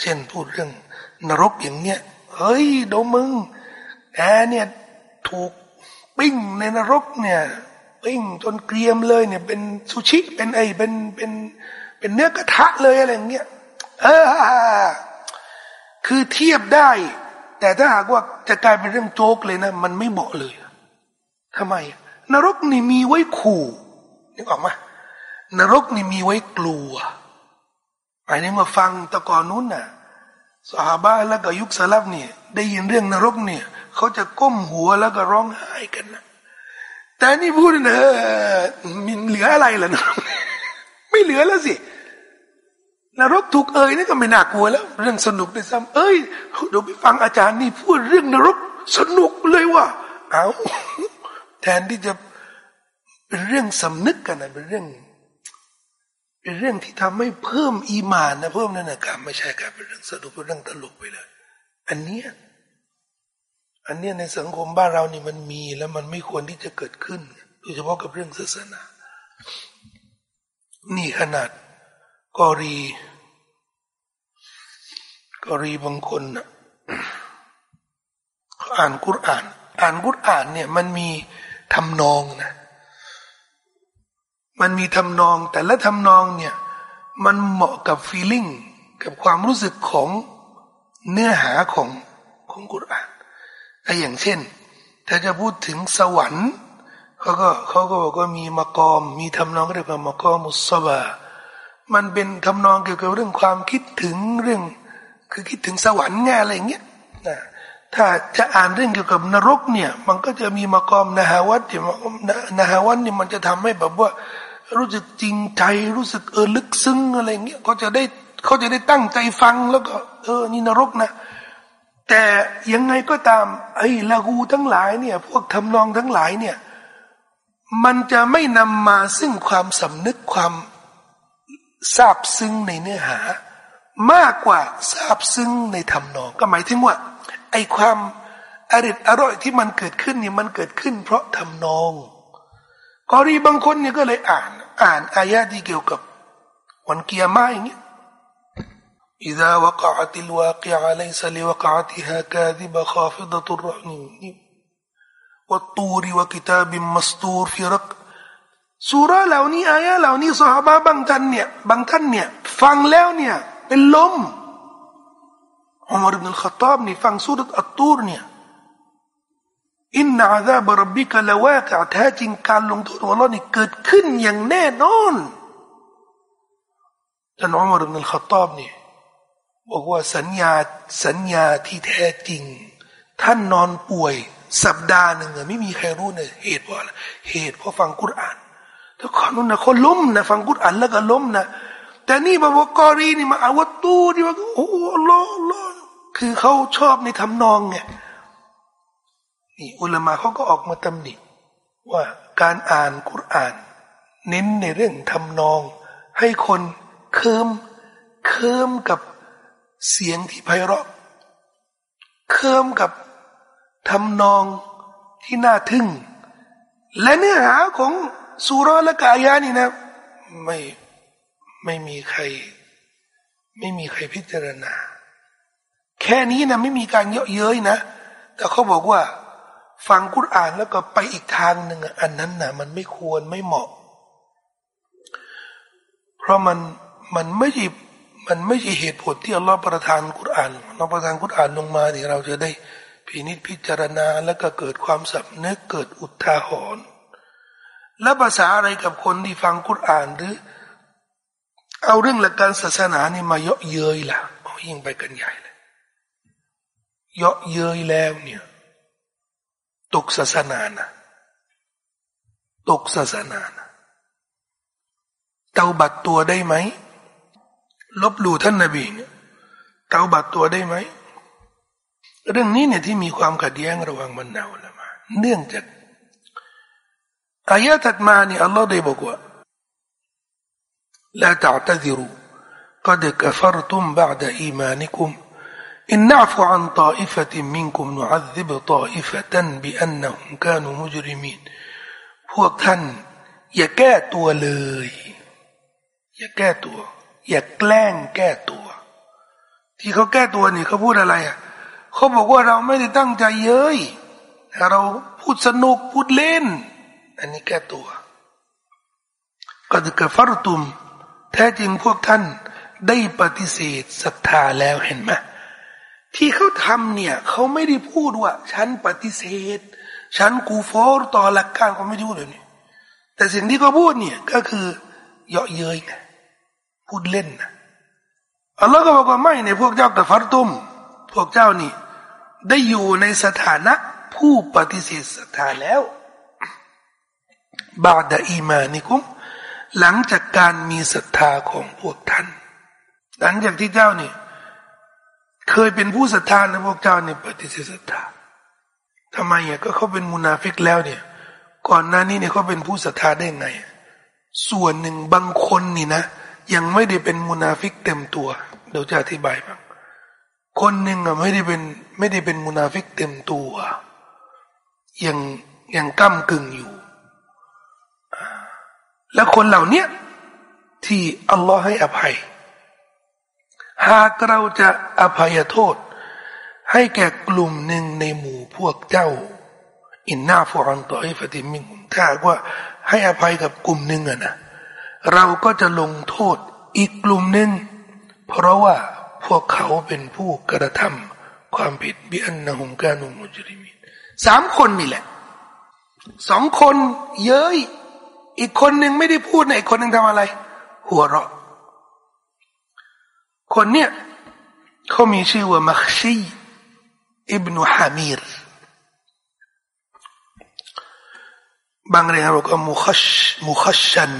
เช่นพูดเรื่องนรกอย่างเนี้ยเฮ้ยโดมึงแกเนี่ยถูกปิ้งในนรกเนี่ยปิ้งจนเกรียมเลยเนี่ย เป็นซูชิเป็นไอเป็นเป็นเป็นเนื้อกระทะเลยอะไรอย่างเงี้ยเออคือเทียบได้ แต่ถ้าหากว่าจะกลายเป็นเรื่องโจ๊กเลยนะ มันไม่เหมาะเลยทำไม นรกนี่มีไว้ขู่นึกออกไหมนรกนี่มีไว้กลัว หมายถึงมาฟังตะกอนนู้นน่ะสหบ้าแล้วก็ยุคสลับเนี่ย ได้ยินเรื่องนรกเนี่ยเขาจะก้มหัวแล้วก็ร้องไห้กันนะแต่นี่พูดนอมีเหลืออะไรล่ะนะไม่เหลือแล้วสินรกถูกเอ่ยนี่ก็ไม่น่ากลัวแล้ว เรื่องสนุกด้วยซ้ำเอ้ยเดี๋ยวไปฟังอาจารย์นี่พูดเรื่องนรกสนุกเลยว่ะเอาแทนที่จะเป็นเรื่องสำนึกกันนะเป็นเรื่อง เป็นเรื่องที่ทำให้เพิ่มอีมานนะเพิ่มนั่นนะครับไม่ใช่ครับเป็นเรื่องสนุกเป็นเรื่องตลกไปเลย อันเนี้ยอันเนี้ยในสังคมบ้านเรานี่มันมีแล้วมันไม่ควรที่จะเกิดขึ้นโดยเฉพาะกับเรื่องศาสนา นี่ขนาดกอรีกอรีบางคนนะอ่านกุรอาน อ่านกุรอานเนี่ยมันมีทำนองนะ มันมีทำนองแต่ละทำนองเนี่ยมันเหมาะกับฟีลิ่งกับความรู้สึกของเนื้อหาของของกุรอานแต่อย่างเช่น ถ้าจะพูดถึงสวรรค์เขาก็เขาก็บอกว่ามีมากอม มีทำนองเรียกว่ามากอมุสบามันเป็นทำนองเกี่ยวกับเรื่องความคิดถึงเรื่อง คือคิดถึงสวรรค์ไงอะไรอย่างเงี้ยนะถ้าจะอ่านเรื่องเกี่ยวกับนรกเนี่ย มันก็จะมีมากอมนาฮาวัตที่นาฮาวัตนี่ยมันจะทำให้แบบว่า รู้สึกจริงใจ รู้สึกเออลึกซึ้งอะไรเงี้ยเขาจะได้เขาจะได้ตั้งใจฟังแล้วก็ เออ นี่นรกนะแต่ยังไงก็ตาม ไอ้ละหูทั้งหลายเนี่ย พวกทำนองทั้งหลายเนี่ย มันจะไม่นำมาซึ่งความสำนึกความซาบซึ้งในเนื้อหา มากกว่าซาบซึ้งในทำนอง ก็หมายถึงว่า ไอ้ความอริดอร่อยที่มันเกิดขึ้นเนี่ยมันเกิดขึ้น เพราะทำนองกอรีบางคนเนี่ยก็เลยอ่าน อ่านอายะที่เกี่ยวกับวันเกียร์มาอย่างเงี้ย إذا وقعت الواقعة ليس لوقعتها كاذبة خافضة الرحم والطور وكتاب مسطور في رق สุราเหล่านี้อายะเหล่านี้สหายบางท่านเนี่ยบางท่านเนี่ยฟังแล้วเนี่ยเป็นลมอุมารอิบนุลขตาบนี่ฟังสุรอัตตูรเนี่ย อินนาซาบรับบิกะละวากะแท้จริงการลงโทษของเรานี่เกิดขึ้นอย่างแน่นอนท่านอุมารอินุลขตาบนี่บอกว่าสัญญาสัญญาที่แท้จริง ท่านนอนป่วยสัปดาห์หนึ่งไม่มีใครรู้เลยเหตุเพราะอะไรเหตุเพราะฟังกุรอานแต่ก่อนนู้นนะเขาล้มนะฟังกุรอานแล้วก็ล้มนะแต่นี่บอกว่ากอรีนี่มาอาวัตตูนี่ว่าโอ้โหลอลอคือเขาชอบในทำนองไง นี่อุลามะเขาก็ออกมาตำหนิว่าการอ่านกุรอาน เน้นในเรื่องทำนอง ให้คนเคิมเคิมกับเสียงที่ไพเราะเคิมกับทำนองที่น่าทึ่ง และเนื้อหาของสุรและกายานี่นะ ไม่ไม่มีใคร ไม่มีใครพิจารณา แค่นี้นะไม่มีการเยอะเย้ยนะ แต่เขาบอกว่า ฟังกุรอานแล้วก็ไปอีกทางหนึ่งอันนั้นนะมันไม่ควรไม่เหมาะ เพราะมันมันไม่ใช่มันไม่ใช่เหตุผลที่อัลลอฮฺประทานกุรอานเราประทานกุรอานลงมาที่เราจะได้พินิจพิจารณาแล้วก็เกิดความสำนึกเกิดอุทาหรณ์และภาษาอะไรกับคนที่ฟังกุรอานหรือ เอาเรื่องหลักการศาสนานี่มาเยาะเย้ยล่ะยิ่งไปกันใหญ่เลยเยาะเย้ยแล้วเนี่ย ตกศาสนานะตกศาสนานะเตาบัดตัวได้ไหมลบหลู่ท่านนาบีเนี่ยเตาบัดตัวได้ไหมเรื่องนี้เนี่ยที่มีความขัดแย้งระหว่างบรรดาละมา เนื่องจากอายะถัดมาเนี่ยอัลลอฮ์ได้บอกว่า لا تعتذروا قد كفرتم بعد إيمانكم อินนาฟูอันตออิฟะติมิงกุมนุอัซิบตออิฟตันบิอันนะฮุมกานุมุจริมีนพวกท่าน อย่าแก้ตัวเลย อย่าแก้ตัว อย่าแกล้งแก้ตัว ที่เขาแก้ตัวนี่เขาพูดอะไรอะเขาบอกว่าเราไม่ได้ตั้งใจเย้ยเราพูดสนุกพูดเล่น อันนี้แก้ตัวกัดกฟารตุม แท้จริงพวกท่านได้ปฏิเสธศรัทธาแล้วเห็นไหม ที่เขาทำเนี่ยเขาไม่ได้พูดว่า ฉันปฏิเสธ ฉันกูฟอร์ต่อหลักการเขาไม่พูดเลยนี่แต่สิ่งที่เขาพูดเนี่ยก็คือเยาะเย้ยไงพูดเล่นนะอัลลอฮ์ก็บอกว่าไม่ในพวกเจ้ากับฟัรตุมพวกเจ้านี่ ได้อยู่ในสถานะผู้ปฏิเสธศรัทธาแล้วบาดาอีมานิคุมหลังจากการมีศรัทธาของพวกท่าน หลังจากที่เจ้านี่ เคยเป็นผู้ศรัทธานะพวกเจ้านี่ปฏิเสธศรัทธาทำไมอะก็เขาเป็นมุนาฟิกแล้วเนี่ย ก่อนหน้านี้เนี่ยเขาเป็นผู้ศรัทธาได้ไง ส่วนหนึ่งบางคนนี่นะ ยังไม่ได้เป็นมุนาฟิกเต็มตัวเดี๋ยวจะอธิบายบ้างคนหนึ่งอะไม่ได้เป็นไม่ได้เป็นมุนาฟิกเต็มตัว ยังยังก้ากึ่งอยู่ และคนเหล่านี้ที่อัลลอฮ์ให้อภัย หากเราจะอภัยโทษ ให้แก่กลุ่มหนึ่งในหมู่พวกเจ้า อินนาฟอรันต่อไอ้ฟติมิงถ้าว่าให้อภัยกับกลุ่มหนึ่งอะนะเราก็จะลงโทษอีกกลุ่มหนึ่งเพราะว่าพวกเขาเป็นผู้กระทำความผิดบิอันนะฮุมกานุมุจริมีสามคนนี่แหละสองคนเย้ยอีกคนหนึ่งไม่ได้พูดนะอีกคนหนึ่งทำอะไร หัวเราะ คนเนี้ยเขามีชื่อว่ามักชีอิบนุฮามีรบางเรื่องบอกว่ามุขชมุขชัน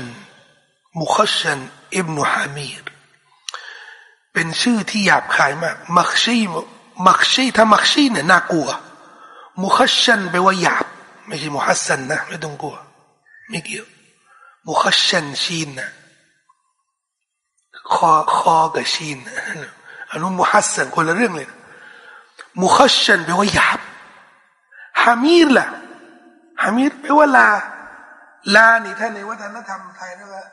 มุขชันอิบนุฮามีรเป็นชื่อที่หยาบคายมากมักชีมักชีถ้ามักชีเนี่ยน่ากลัว มุขชันแปลว่าหยาบ ไม่ใช่มุฮัสซันนะไม่ต้องกลัว ไม่เกี่ยว มุขชันชีนนะ คอคอกับชีนอันนู้นมุฮัสซันคนละเรื่องเลยมุขชันแปลว่าหยาบฮามีรล่ะฮามีรแปลว่าลา ลานี่ท่านในวัฒนธรรมไทยนะครับ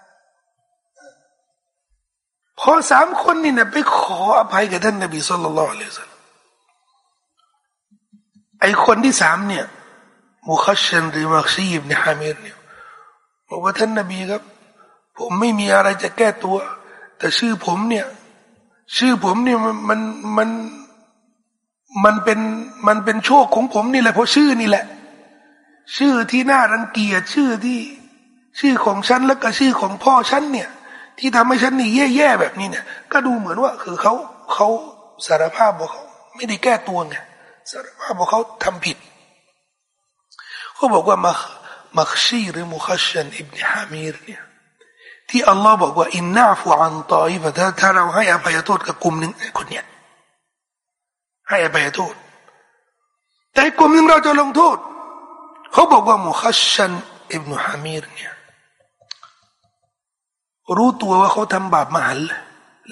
พอสามคนนี่นะไปขออภัยกับท่านนบีสุลต่านละเลยสัลไอคนที่สามเนี่ยมุขชันหรือมักซีบเนี่ยฮามีรเนี่ยบอกว่าท่านนบีครับ ผมไม่มีอะไรจะแก้ตัว แต่ชื่อผมเนี่ย ชื่อผมเนี่ยมันมันมันมันเป็นมันเป็นโชคของผมนี่แหละเพราะชื่อนี่แหละ ชื่อที่น่ารังเกียจชื่อที่ ชื่อของฉันแล้วก็ชื่อของพ่อฉันเนี่ย ที่ทำให้ฉันนี่แย่ๆแบบนี้เนี่ย ก็ดูเหมือนว่า คือเขาเขาสารภาพบอกเขาไม่ได้แก้ตัวไงสารภาพบอกเขาทำผิดเขาบอกว่ามามักชีหรือมุขชันอิบนฮามีรเนี่ย ที่อัลลอฮ์บอกว่าอินนาฟูอันตออิฟะถ้าถ้าเราให้อภัยโทษกับกลุ่มหนึ่งคนเนี้ยให้อภัยโทษ แต่กลุ่มหนึ่งเราจะลงโทษ เขาบอกว่ามุขชันอิบนฮามีรเนี่ยรู้ตัวว่าเขาทำบาปมหัน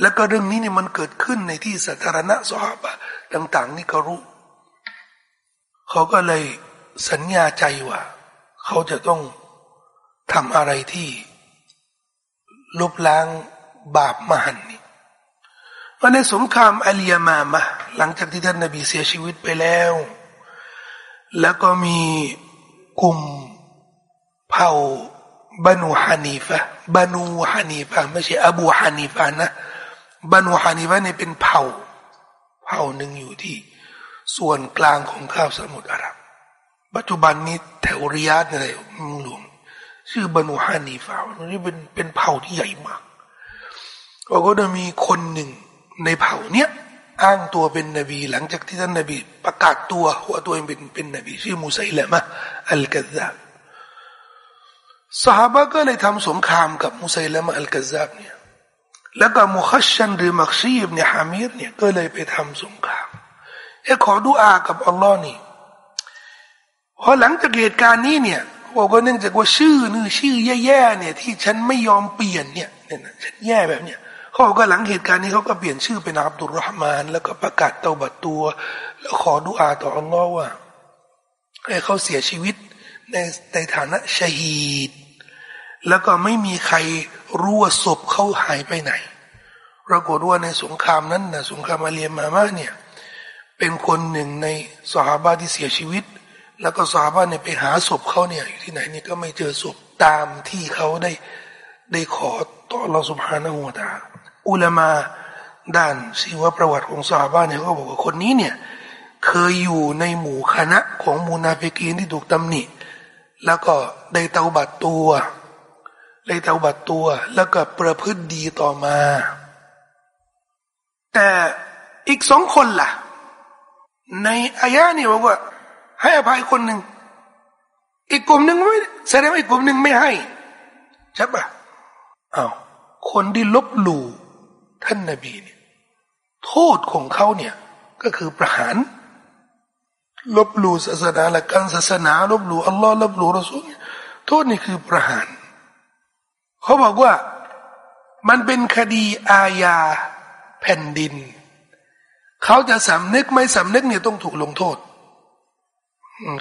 แล้วก็เรื่องนี้เนี่ยมันเกิดขึ้นในที่สาธารณะสหบะต่าง ๆ นี่ก็รู้ เขาก็เลยสัญญาใจว่า เขาจะต้องทำอะไรที่ ลบล้างบาปมหันนี่ว่าในสงครามอาลียามามะหลังจากที่ท่านนบีเสียชีวิตไปแล้ว แล้วก็มีกลุ่มเผ่าบานูฮานีฟะบานูฮานีฟะไม่ใช่อบูฮานีฟะนะบานูฮานีฟะเนี่ยเป็นเผ่า เผ่าหนึ่งอยู่ที่ส่วนกลางของข้าวสมุทรอาหรับ ปัจจุบันนี้แถวริยาดอะไรเมืองหลวง ชื่อบานูฮานีฟาวนี่เป็นเป็นเผ่าที่ใหญ่มากเราก็จะมีคนหนึ่งในเผ่าเนี้ยอ้างตัวเป็นนบี หลังจากที่ท่านนบีประกาศตัวว่าตัวเองเป็นเป็นนบีชื่อมูไซละมะอัลกัซาบสหายก็เลยทำสงครามกับมูไซละมะอัลกัซาบเนี่ยแล้วก็มุขัชันหรือมักซีบเนี่ยฮามีรเนี่ยก็เลยไปทำสงครามเอ้ขอดุอากับอัลลอฮ์นี่พอหลังจากเหตุการณ์นี้เนี่ย บอกว่าเนื่องจากว่าชื่อนี่ชื่อแย่ๆเนี่ย ที่ฉันไม่ยอมเปลี่ยนเนี่ยเนี่ยฉันแย่แบบเนี้ยเขากว่าหลังเหตุการณ์นี้เขาก็เปลี่ยนชื่อเป็นอับดุลรหมาน แล้วก็ประกาศเตาบัตตัว แล้วขอดุอาต่ออัลลอฮ์ว่าให้เขาเสียชีวิตในในฐานะชฮีดแล้วก็ไม่มีใครรู้ว่าศพเขาหายไปไหนปรากฏว่าในสงครามนั้นนะสงครามอาเลียมามาเนี่ยเป็นคนหนึ่งในสหบาที่เสียชีวิต แล้วก็สหบาเนี่ยไปหาศพเขาเนี่ยอยู่ที่ไหนนี่ก็ไม่เจอศพตามที่เขาได้ได้ขอต่อเราสุภาณหัวตาอุลามาด้านชีวประวัติของสหบาเนี่ยก็บอกว่าคนนี้เนี่ยเคยอยู่ในหมู่คณะของมูนาฟิกีนที่ถูกตำหนิ แล้วก็ได้เตาบัตตัวได้เตาบัตตัว แล้วก็ประพฤติดีต่อมา แต่อีกสองคนล่ะ ในอายะนี่บอกว่า ให้อภัยคนหนึ่ง อีกกลุ่มหนึ่งไม่แสดงว่าอีกกลุ่มหนึ่งไม่ให้ใช่ปะอา้าวคนที่ลบหลู่ท่านนาบีเนี่ยโทษของเขาเนี่ยก็คือประหาร ลบหลู่ศาสนาหลักการศาสนา ลบหลู่อัลลอฮ์ลบหลู่รอซูลโทษนี่คือประหาร เขาบอกว่ามันเป็นคดีอาญาแผ่นดิน เขาจะสำนึกไม่สำนึกเนี่ยต้องถูกลงโทษ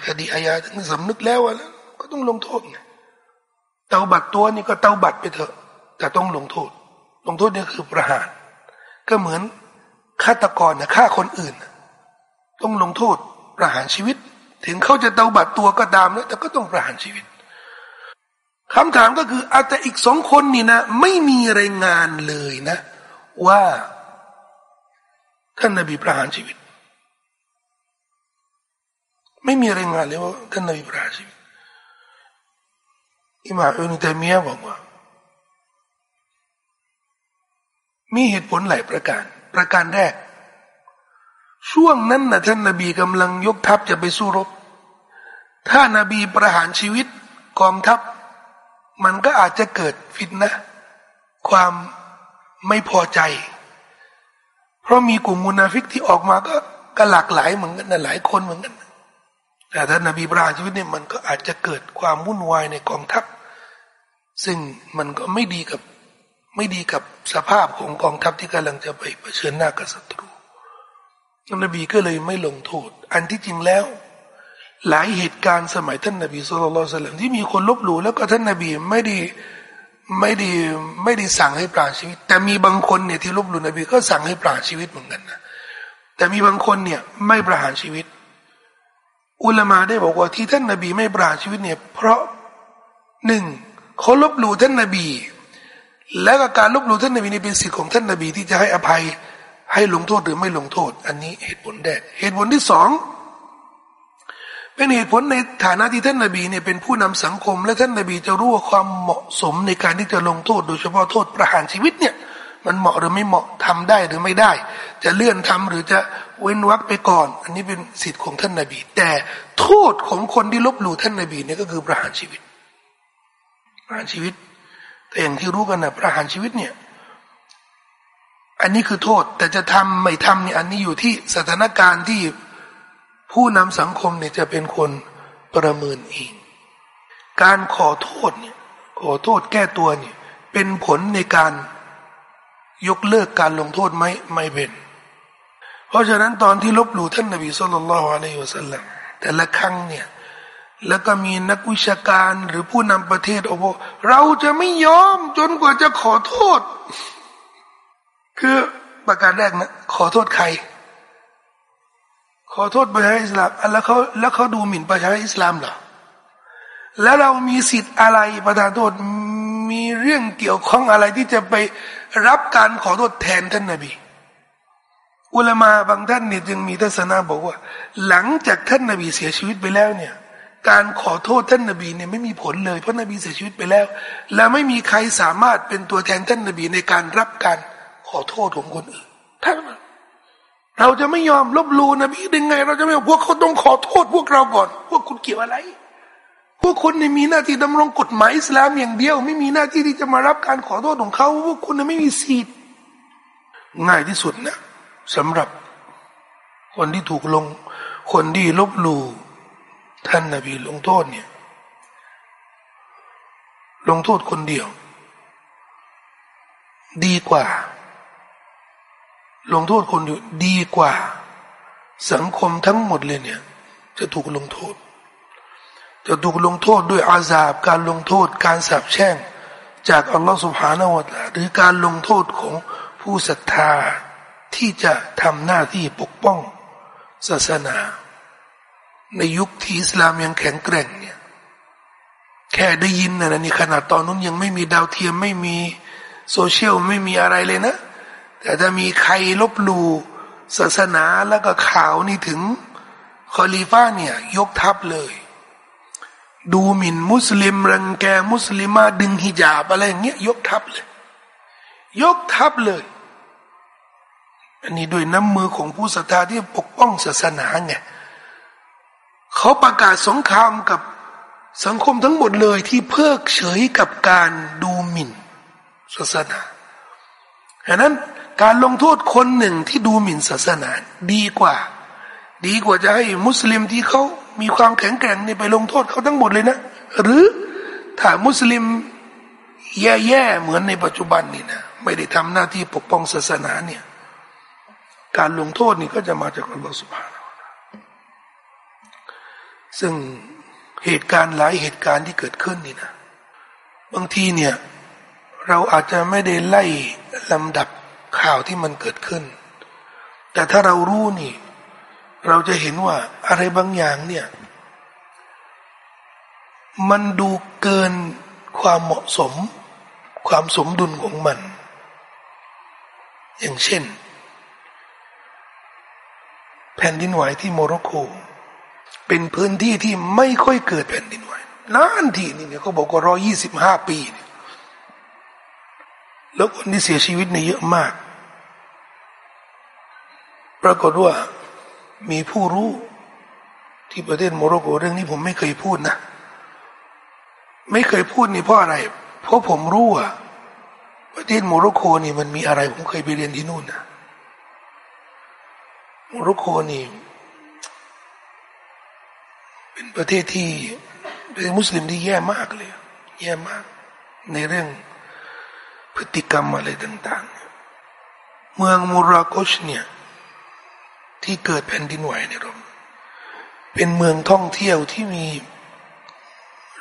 คดีอาญาถึงสำนึกแล้วแล้วก็ต้องลงโทษไงเตาบัตรตัวนี่ก็เตาบัตรไปเถอะ แต่ต้องลงโทษ ลงโทษนี่คือประหาร ก็เหมือนฆาตกรนะฆ่าคนอื่น ต้องลงโทษประหารชีวิต ถึงเขาจะเตาบัตรตัวก็ตามแล้วแต่ก็ต้องประหารชีวิตคำถามก็คืออาจจะอีกสองคนนี่นะ ไม่มีรายงานเลยนะ ว่าท่านนบีประหารชีวิต ไม่มีรายงานเลยว่าท่านนบีปรารชีวิตอิมาอุนตามียบอกว่า มีเหตุผลหลายประการ ประการแรก ช่วงนั้นนะท่านนบีกำลังยกทัพจะไปสู้รบ ถ้านาบีประหารชีวิตกองทัพ มันก็อาจจะเกิดฟิตนะ ความไม่พอใจ เพราะมีกลุ่มมุนาฟิกที่ออกมาก็ก็หลากหลายเหมือนกันนะหลายคนเหมือนกัน แต่ถ้านาบีปราชีวิตเนี่ยมันก็อาจจะเกิดความวุ่นวายในกองทัพ ซึ่งมันก็ไม่ดีกับไม่ดีกับสภาพของกองทัพที่กำลังจะไปเผชิญหน้ากับศัตรูนบีก็เลยไม่ลงโทษ อันที่จริงแล้ว หลายเหตุการณ์สมัยท่านนบีสุลต่านที่มีคนลบหลู่แล้วก็ท่านนบีไม่ได้ไม่ได้ไม่ได้สั่งให้ปราชีวิต แต่มีบางคนเนี่ยที่ลบหลู่นบีก็สั่งให้ปราชีวิตเหมือนกันนะแต่มีบางคนเนี่ยไม่ประหารชีวิต อุลามาได้บอกว่าที่ท่านนบีไม่ประหารชีวิตเนี่ย เพราะหนึ่งเขาลบหลู่ท่านนบี และก็การลบหลู่ท่านนบีนี่เป็นสิทธิของท่านนบีที่จะให้อภัยให้ลงโทษหรือไม่ลงโทษ อันนี้เหตุผลแรกเหตุผลที่สองเป็นเหตุผลในฐานะที่ท่านนบีเนี่ยเป็นผู้นำสังคม และท่านนบีจะรู้ว่าความเหมาะสมในการที่จะลงโทษ โดยเฉพาะโทษประหารชีวิตเนี่ย มันเหมาะหรือไม่เหมาะทำได้หรือไม่ได้ จะเลื่อนทำหรือจะเว้นวรรคไปก่อน อันนี้เป็นสิทธิ์ของท่านนาบี แต่โทษของคนที่ลบหลู่ท่านนาบีเนี่ยก็คือประหารชีวิต ประหารชีวิต แต่อย่างที่รู้กันนะประหารชีวิตเนี่ย อันนี้คือโทษ แต่จะทำไม่ทำเนี่ยอันนี้อยู่ที่สถานการณ์ที่ผู้นำสังคมเนี่ยจะเป็นคนประเมินเอง การขอโทษเนี่ยขอโทษแก้ตัวเนี่ยเป็นผลในการ ยกเลิกการลงโทษไหมไม่เป็น เพราะฉะนั้นตอนที่ลบหลู่ท่านนบีสุลต่านละฮ์อะลัยฮิวสัลลัมแต่ละครั้งเนี่ยแล้วก็มีนักวิชาการหรือผู้นำประเทศโอ้โหเราจะไม่ยอมจนกว่าจะขอโทษ คือประการแรกนะขอโทษใคร ขอโทษประชาอิสลามแล้วเขาแล้วเขาดูหมิ่นประชาอิสลามเหรอแล้วเรามีสิทธิ์อะไรประทานโทษมีเรื่องเกี่ยวข้องอะไรที่จะไป รับการขอโทษแทนท่านนาบี อุลามาบางท่านเนี่ยจึงมีทัศนะบอกว่า หลังจากท่านนาบีเสียชีวิตไปแล้วเนี่ย การขอโทษท่านนาบีเนี่ยไม่มีผลเลยเพราะนบีเสียชีวิตไปแล้ว และไม่มีใครสามารถเป็นตัวแทนท่านนาบีในการรับการขอโทษของคนอื่นถ้าเราจะไม่ยอมลบลูนบีได้ไง เราจะไม่พวกเขาต้องขอโทษพวกเราก่อน พวกคุณเกี่ยวอะไร พวกคุณเนี่ยมีหน้าที่ดำรงกฎหมายอิสลามอย่างเดียว ไม่มีหน้าที่ที่จะมารับการขอโทษของเขาพวกคุณไม่มีสิทธิ์ง่ายที่สุดนะสำหรับ คนที่ถูกลง คนที่ลบหลู่ท่านนบีลงโทษเนี่ยลงโทษคนเดียว ดีกว่า ลงโทษคนอยู่ดีกว่า สังคมทั้งหมดเลยเนี่ย จะถูกลงโทษ จะถูกลงโทษด้วยอาซาบ การลงโทษการสาบแช่ง จากอัลลอฮฺสุบฮานาวะตาหรือการลงโทษของผู้ศรัทธาที่จะทำหน้าที่ปกป้องศาสนา ในยุคที่อิสลามยังแข็งแกร่งเนี่ยแค่ได้ยินนะนี่ขนาดตอนนู้นยังไม่มีดาวเทียมไม่มีโซเชียลไม่มีอะไรเลยนะ แต่ถ้ามีใครลบลู่ศาสนาแล้วก็ข่าวนี่ถึงคอลีฟ้าเนี่ย ยกทัพเลย ดูหมิ่นมุสลิม รังแกมุสลิมาดึงฮิญาบอะไรอย่างเงี้ยยกทัพเลย ยกทัพเลย อันนี้ด้วยน้ำมือของผู้ศรัทธาที่ปกป้องศาสนาไงเขาประกาศสงครามกับสังคมทั้งหมดเลยที่เพิกเฉยกับการดูหมิ่นศาสนาดังนั้นการลงโทษคนหนึ่งที่ดูหมิ่นศาสนา ดีกว่า ดีกว่าจะให้มุสลิมที่เขา มีความแข็งแกร่งเนี่ยไปลงโทษเขาทั้งหมดเลยนะ หรือถ้ามุสลิมแย่ๆเหมือนในปัจจุบันนี่นะไม่ได้ทำหน้าที่ปกป้องศาสนาเนี่ย การลงโทษนี่ก็จะมาจากอัลลอฮฺสุบฮานาซึ่งเหตุการณ์หลายเหตุการณ์ที่เกิดขึ้นนี่นะ บางทีเนี่ย เราอาจจะไม่ได้ไล่ลำดับข่าวที่มันเกิดขึ้น แต่ถ้าเรารู้นี่ เราจะเห็นว่าอะไรบางอย่างเนี่ย มันดูเกินความเหมาะสม ความสมดุลของมัน อย่างเช่น แผ่นดินไหวที่โมร็อกโก เป็นพื้นที่ที่ไม่ค่อยเกิดแผ่นดินไหวนานทีนี่เนี่ยเขาบอกว่าร้อยี่สิบห้าปีเนี่ยแล้วคนที่เสียชีวิตเนี่ยเยอะมาก ปรากฏว่า มีผู้รู้ ที่ประเทศโมร็อกโกเรื่องนี้ผมไม่เคยพูดนะ ไม่เคยพูดนี่เพราะอะไร เพราะผมรู้ว่าประเทศโมร็อกโกนี่มันมีอะไร ผมเคยไปเรียนที่นู่นนะโมร็อกโกนี่เป็นประเทศที่เป็นมุสลิมที่แย่มากเลย แย่มาก ในเรื่องพฤติกรรมอะไรต่าง ๆ เมืองมูราโกชเนี่ย ที่เกิดแผ่นดินไหวในรมเป็นเมืองท่องเที่ยวที่มี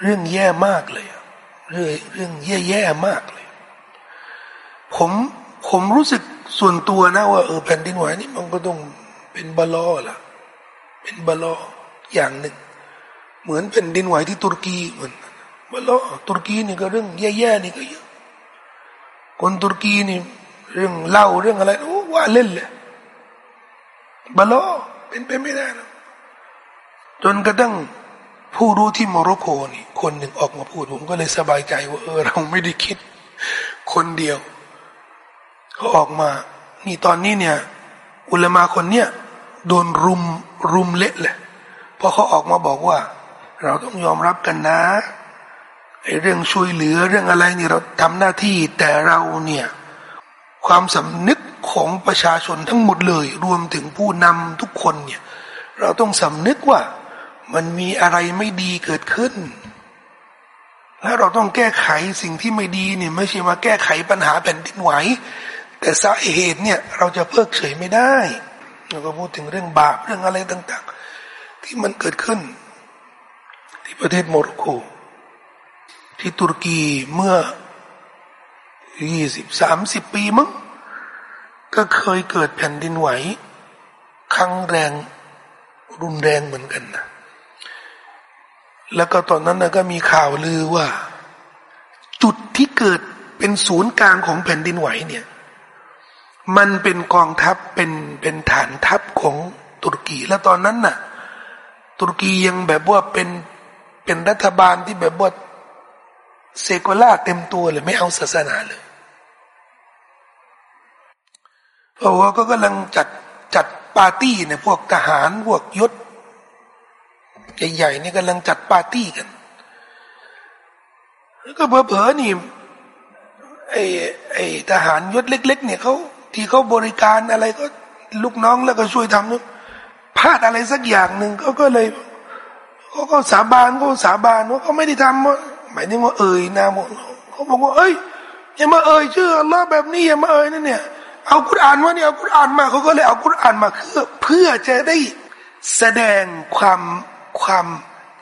เรื่องแย่มากเลยเรื่องเรื่องแย่ๆมากเลย ผมผมรู้สึกส่วนตัวนะว่าเออแผ่นดินไหวนี่มันก็ต้องเป็นบลอล่ะ เป็นบลออย่างหนึ่ง เหมือนแผ่นดินไหวที่ตุรกีเหมือนบลอตุรกีนี่ก็เรื่องแย่ๆนี่ก็เยอะคนตุรกีนี่ เรื่องเล่าเรื่องอะไรโอ้ว่าเล่นเลย บาลอเป็นไปไม่ได้นะจนกระทั่งผู้รู้ที่โมร็อกโกนี่คนหนึ่งออกมาพูด ผมก็เลยสบายใจว่าเออเราไม่ได้คิด คนเดียวเขาออกมา นี่ตอนนี้เนี่ย อุลมาคนเนี้ยโดนรุมรุมเละเลยเพราะเขาออกมาบอกว่า เราต้องยอมรับกันนะไอ้เรื่องช่วยเหลือเรื่องอะไรนี่เราทำหน้าที่แต่เราเนี่ย ความสำนึก ของประชาชนทั้งหมดเลย รวมถึงผู้นำทุกคนเนี่ย เราต้องสำนึกว่ามันมีอะไรไม่ดีเกิดขึ้น แล้วเราต้องแก้ไขสิ่งที่ไม่ดีเนี่ย ไม่ใช่มาแก้ไขปัญหาแผ่นดินไหว แต่สาเหตุเนี่ย เราจะเพิกเฉยไม่ได้เราก็พูดถึงเรื่องบาปเรื่องอะไรต่าง ๆ ที่มันเกิดขึ้น ที่ประเทศโมร็อกโกที่ตุรกีเมื่อยี่สิบสามสิบปีมั้ง ก็เคยเกิดแผ่นดินไหว ครั้งแรงรุนแรงเหมือนกันนะแล้วก็ตอนนั้นนะก็มีข่าวลือว่า จุดที่เกิดเป็นศูนย์กลางของแผ่นดินไหวเนี่ย มันเป็นกองทัพเป็นเป็นฐานทัพของตุรกีแล้วตอนนั้นน่ะ ตุรกียังแบบว่าเป็นเป็นรัฐบาลที่แบบว่าเซโกล่าเต็มตัวเลยไม่เอาศาสนาเลย เพราะว่าก็กำลังจัดจัดปาร์ตี้เนี่ยพวกทหารพวกยศใหญ่ๆนี่กำลังจัดปาร์ตี้กัน แล้วก็เผลอๆนี่ไอ้ไอ้ทหารยศเล็ก ๆ เนี่ยเขาที่เขาบริการอะไรก็ลูกน้องแล้วก็ช่วยทำนู้นพลาดอะไรสักอย่างหนึ่งเขาก็เลยเขาก็สาบานเขาสาบานว่าเขาไม่ได้ทำหมายถึงว่าเอ่ยนามเขาบอกว่า เอ้ยอย่ามาเอ่ยชื่ออัลลอฮ์แบบนี้อย่ามาเอ่ยนั่นเนี่ย เอากุรอานว่าเนี่ยเอากุรอานมาเขาก็เลยเอากุรอานมาเพื่อเพื่อจะได้แสดงความความ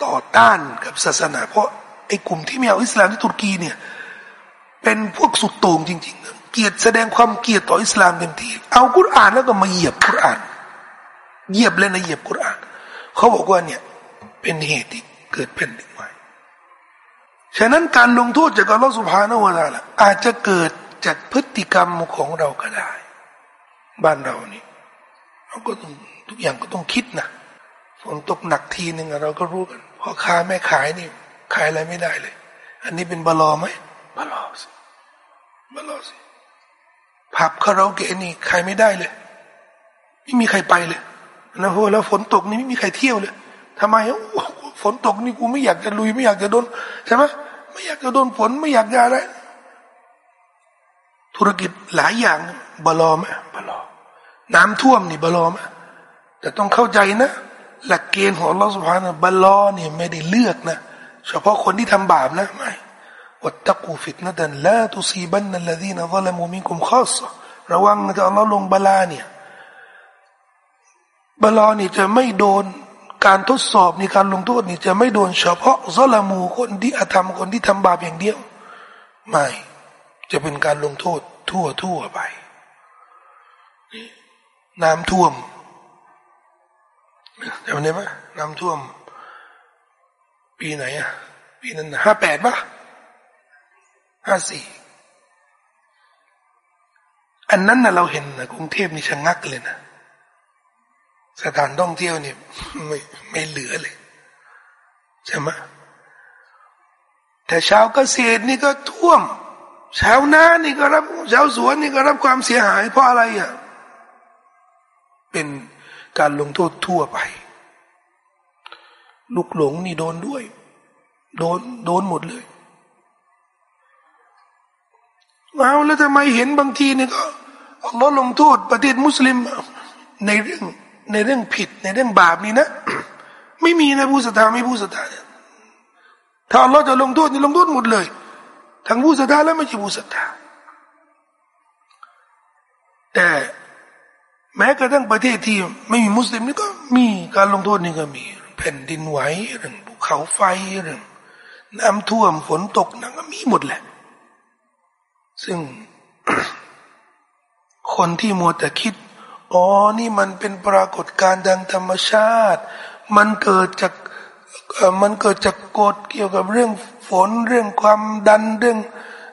ต่อต้านกับศาสนา เพราะไอ้กลุ่มที่ไม่เอาอิสลามที่ตุรกีเนี่ย เป็นพวกสุดโต่งจริง ๆ เกลียดแสดงความเกลียดต่ออิสลามเต็มที่ เอากุรอานแล้วก็มาเหยียบกุรอานเหยียบเลยนะเหยียบกุรอานเขาบอกว่าเนี่ยเป็นเหตุที่เกิดเป็นดินไหวฉะนั้นการลงโทษจากอัลลอฮฺสุบฮานาวะตาละอาจจะเกิด จากพฤติกรรมของเราก็ได้ บ้านเรานี่เราก็ต้องทุกอย่างก็ต้องคิดนะฝนตกหนักทีหนึ่งเราก็รู้กันพ่อค้าแม่ขายนี่ ขายอะไรไม่ได้เลย อันนี้เป็นบลอไหมบลอสิบลอสิผับคาราโอเกะนี่ขายไม่ได้เลย ไม่มีใครไปเลยนะโหแล้วฝนตกนี่ไม่มีใครเที่ยวเลยทำไมฝนตกนี่กูไม่อยากจะลุยไม่อยากจะโดนใช่ไหมไม่อยากจะโดนฝนไม่อยากจะอะไร ธุรกิจหลายอย่างบาลอไหมบาลอน้ำท่วมนี่บาลอไหมแต่ต้องเข้าใจนะ หลักเกณฑ์ของเราสุภานะบาลอเนี่ยไม่ได้เลือกนะ เฉพาะคนที่ทำบาปนะไม่วัตตะกูฟิตนะดันละตุซีบันนัลลดีนซัลมุมิกุมข้อสระวังจะอัลลอฮ์ลงบาลาเนี่ยบาลอนี่จะไม่โดนการทดสอบในการลงโทษนี่จะไม่โดนเฉพาะซอลามูคนที่อาธรรมคนที่ทำบาปอย่างเดียว ไม่ จะเป็นการลงโทษ ทั่วทั่วไป น้ำท่วมจำได้ไหมน้ำท่วม ปีไหนอะปีนั้นห้าแปดปะห้าสี่อันนั้นนะเราเห็นนะกรุงเทพนี่ชะงักเลยนะสถานท่องเที่ยวเนี่ไม่ไม่เหลือเลยใช่ไหมแต่ชาวเกษตรนี่ก็ท่วม ชาวนานี่ก็รับชาวสวนนี่ก็รับความเสียหาย เพราะอะไรอะเป็นการลงโทษทั่วไป ลูกหลงนี่โดนด้วย โดนโดนหมดเลยเอาแล้วทำไมเห็นบางทีนี่ก็อัลลอฮ์ลงโทษประเทศมุสลิมในเรื่องในเรื่องผิดในเรื่องบาปนี้นะ ไม่มีนะผู้ศรัทธาไม่ผู้ศรัทธาถ้าอัลลอฮ์จะลงโทษนี่ลงโทษหมดเลย ทั้งผู้ศรัทธาและไม่ใช่ผู้ศรัทธาแต่แม้กระทั่งประเทศที่ไม่มีมุสลิมนี่ก็มีการลงโทษนี่ก็มี แผ่นดินไหวเรื่องภูเขาไฟเรื่องน้ำท่วมฝนตกนั่นก็มีหมดแหละ ซึ่งคนที่มัวแต่คิด อ๋อ นี่มันเป็นปรากฏการณ์ดังธรรมชาติ มันเกิดจากมันเกิดจากกฎเกี่ยวกับเรื่อง ฝน เรื่องความดันเรื่อง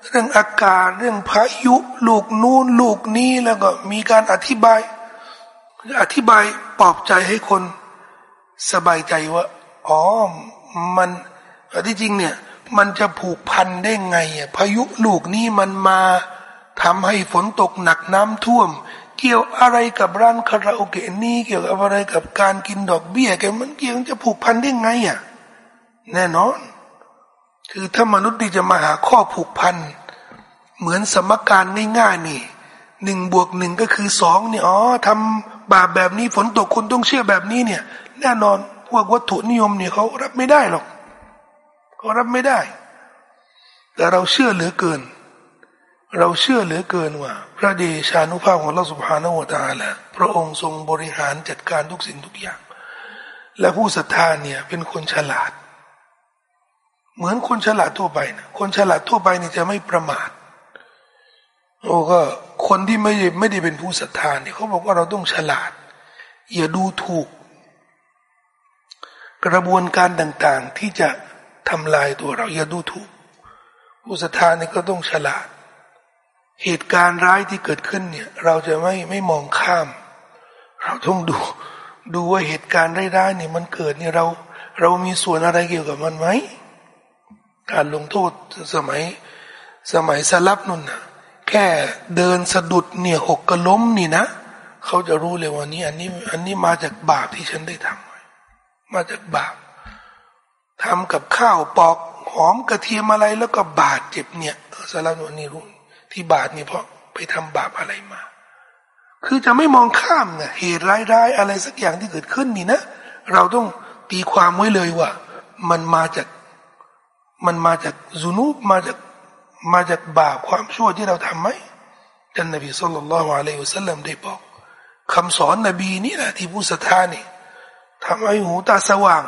เรื่องอากาศเรื่องพายุ ลูกนู้นลูกนี้แล้วก็มีการอธิบาย อธิบายปลอบใจให้คนสบายใจว่าอ๋อมันที่จริงเนี่ย มันจะผูกพันได้ไงอะพายุลูกนี้มันมาทำให้ฝนตกหนักน้ำท่วม เกี่ยวอะไรกับร้านคาราโอเกะนี้เกี่ยวกับอะไรกับการกินดอกเบี้ยแกมันเกี่ยวจะผูกพันได้ไงอะแน่นอน คือถ้ามนุษย์ที่จะมาหาข้อผูกพันเหมือนสมการง่ายๆนี่หนึ่งบวกหนึ่งก็คือสองนี่อ๋อทำบาปแบบนี้ฝนตกคุณต้องเชื่อแบบนี้เนี่ย แน่นอนพวกวัตถุนิยมเนี่ยเขารับไม่ได้หรอกเขารับไม่ได้ แต่เราเชื่อเหลือเกิน เราเชื่อเหลือเกินว่า พระเดชานุภาพของเราสุภาโนตาละพระองค์ทรงบริหารจัดการทุกสิ่งทุกอย่าง และผู้ศรัทธาเนี่ยเป็นคนฉลาด เหมือนคนฉลาดทั่วไปนะคนฉลาดทั่วไปนี่จะไม่ประมาทโอ้ก็คนที่ไม่ไม่ได้เป็นผู้ศรัทธาเนี่ยเขาบอกว่าเราต้องฉลาด อย่าดูถูก กระบวนการต่างๆที่จะทำลายตัวเรา อย่าดูถูก ผู้ศรัทธานี่ก็ต้องฉลาด เหตุการณ์ร้ายที่เกิดขึ้นเนี่ย เราจะไม่ไม่มองข้าม เราต้องดู ดูว่าเหตุการณ์ร้ายๆเนี่ยมันเกิดเนี่ยเรา เรามีส่วนอะไรเกี่ยวกับมันไหม การลงโทษสมัยสมัยสลับนุ่นนะแค่เดินสะดุดเนี่ยหกกระล้มนี่นะเขาจะรู้เลยว่านี่อันนี้อันนี้มาจากบาปที่ฉันได้ทำมาจากบาปทำกับข้าวปอกหอมกระเทียมอะไรแล้วก็บาดเจ็บเนี่ยสลับนุ่นนี่รู้ที่บาปนี่เพราะไปทำบาปอะไรมา คือจะไม่มองข้ามไงเหตุร้ายๆอะไรสักอย่างที่เกิดขึ้นนี่นะ เราต้องตีความไว้เลยว่า มันมาจาก มันมาจากซุนูบมาจากมาจากบาปความชั่วที่เราทำไหมท่านนบีสุลต่านละวะอะลัยฮุสลามได้บอกคำสอนนบีนี่แหละที่ผู้ศรัทธานี่ทำให้หูตาสว่าง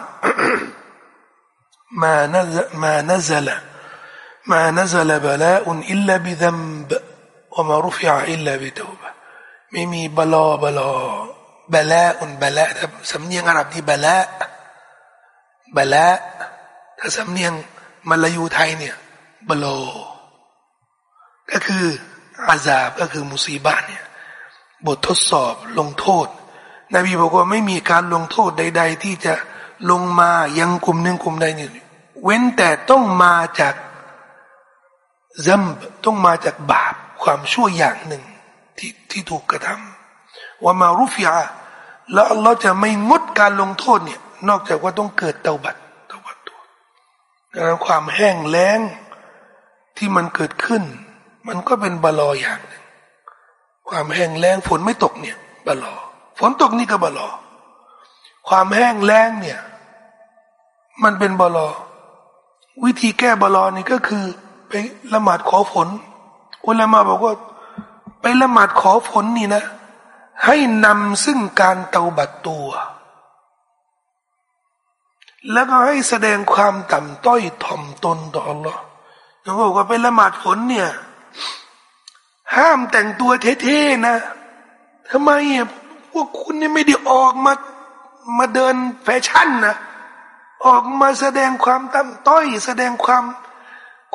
มานะมานะซละมานะซละบลาอุนอิลลาบิดัมบวมารุฟยาอิลลาบิตวบะไม่มีบลอบลอบลาอุนบลาสำเนียงอาหรับที่บลาบลาถ้าสำเนียง มาลายูไทยเนี่ยบโล ก็คืออาซาบก็คือมุสีบาเนี่ยบททดสอบลงโทษ นบีบอกว่าไม่มีการลงโทษใด ๆ ที่จะลงมายังกลุ่มหนึ่งกลุ่มใดเนี่ยเว้นแต่ต้องมาจากซัมต้องมาจากบาปความชั่วอย่างหนึ่งที่ที่ถูกกระทำว่ามารุฟิอาแล้วอัลลอฮ์จะไม่งดการลงโทษเนี่ยนอกจากว่าต้องเกิดเตาบัตเตาบัตตัว ดังนั้นความแห้งแล้งที่มันเกิดขึ้น มันก็เป็นบลออย่างหนึ่งความแห้งแล้งฝนไม่ตกเนี่ยบลอฝนตกนี่ก็บลอความแห้งแล้งเนี่ย มันเป็นบลอวิธีแก้บลอนี่ก็คือ ไปละหมาดขอฝนอุลามาบอกว่า ไปละหมาดขอฝนนี่นะ ให้นำซึ่งการเตาบัดตัว แล้วก็ให้แสดงความต่ำต้อยถ่อมตนต่อ Allah เขาบอกว่าไปละหมาดฝนเนี่ย ห้ามแต่งตัวเท่ๆนะทำไมอะพวกคุณนี่ไม่ได้ออกมามาเดินแฟชั่นนะออกมาแสดงความต่ำต้อย แสดงความ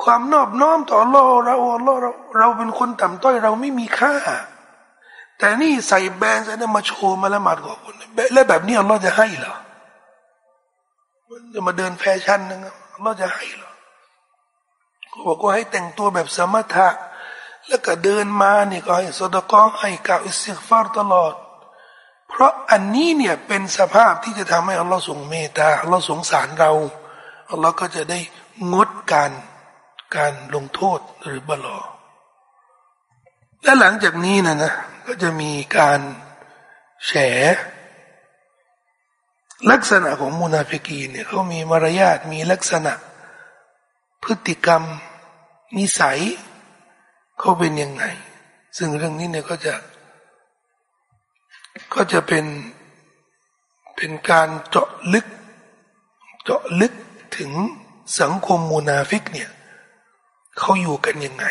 ความนอบน้อมต่ออัลลอฮ์เราอัลลอฮ์เราเราเป็นคนต่ำต้อยเราไม่มีค่า แต่นี่ใส่แบรนด์ใส่นมาโชว์มาละหมาดกอคนแล้วแบบนี้อัลลอฮ์จะให้เหรอ มันจะมาเดินแฟชั่นนะครับอัลลอฮ์จะให้เหรอเขาบอกว่าให้แต่งตัวแบบสมถะ แล้วก็เดินมานี่ก็ให้สดก้องให้กล่าวอิสิกฟารตลอด เพราะอันนี้เนี่ยเป็นสภาพที่จะทำให้อัลลอฮ์ทรงเมตตาอัลลอฮ์สงสารเราอัลลอฮ์ก็จะได้งดการการลงโทษหรือบลอและหลังจากนี้นะนะก็จะมีการแฉ ลักษณะของมุนาฟิกีเนี่ยเขามีมารยาทมีลักษณะ พฤติกรรม นิสัยเขาเป็นยังไง ซึ่งเรื่องนี้เนี่ยก็จะ ก็จะเป็นเป็นการเจาะลึก เจาะลึกถึงสังคมมุนาฟิกเนี่ยเขาอยู่กันยังไง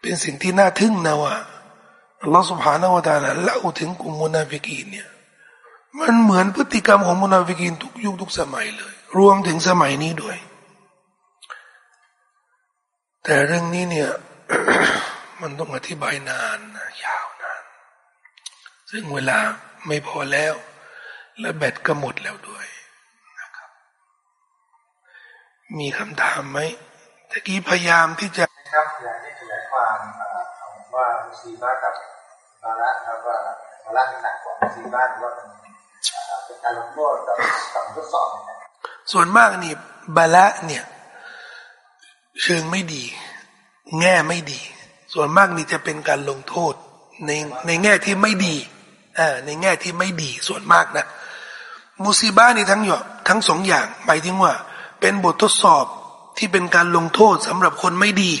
เป็นสิ่งที่น่าทึ่งนะว่าอัลลอฮฺสุบฮานาวะตาละเล่าถึงกลุ่มมุนาฟิกีนเนี่ย มันเหมือนพฤติกรรมของมุนาฟิกีนทุกยุคทุกสมัยเลย รวมถึงสมัยนี้ด้วย แต่เรื่องนี้เนี่ย มันต้องอธิบายนานนะยาวนาน ซึ่งเวลาไม่พอแล้ว และแบตก็หมดแล้วด้วยนะครับ มีคำถามไหมตะกี้พยายามที่จะครับอยากให้ขยายความว่ามุสีบ้ากับบาระครับว่าบาระที่หนักกว่ามุสีบ้าหรือว่าเป็น การลงโทษกับกับทดสอบส่วนมากนี่บาละเนี่ยเชิงไม่ดี แง่ไม่ดี ส่วนมากนี่จะเป็นการลงโทษในในแง่ที่ไม่ดีอ่าในแง่ที่ไม่ดีส่วนมากนะมุสีบ้านี่ทั้งหยอทั้งสองอย่างหมายถึงว่า เป็นบททดสอบที่เป็นการลงโทษสำหรับคนไม่ดี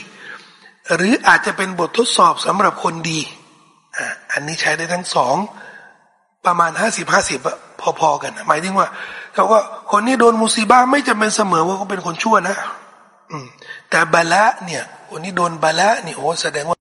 หรืออาจจะเป็นบททดสอบสำหรับคนดีอ่าอันนี้ใช้ได้ทั้งสอง ประมาณห้าสิบห้าสิบพอๆกัน หมายถึงว่าเขาก็คนนี้โดนมุสีบ้าไม่จำเป็นเสมอว่าเขาเป็นคนชั่วนะ อืม แต่บาละเนี่ยคนนี้โดนบาละนี่โอ้แสดงว่า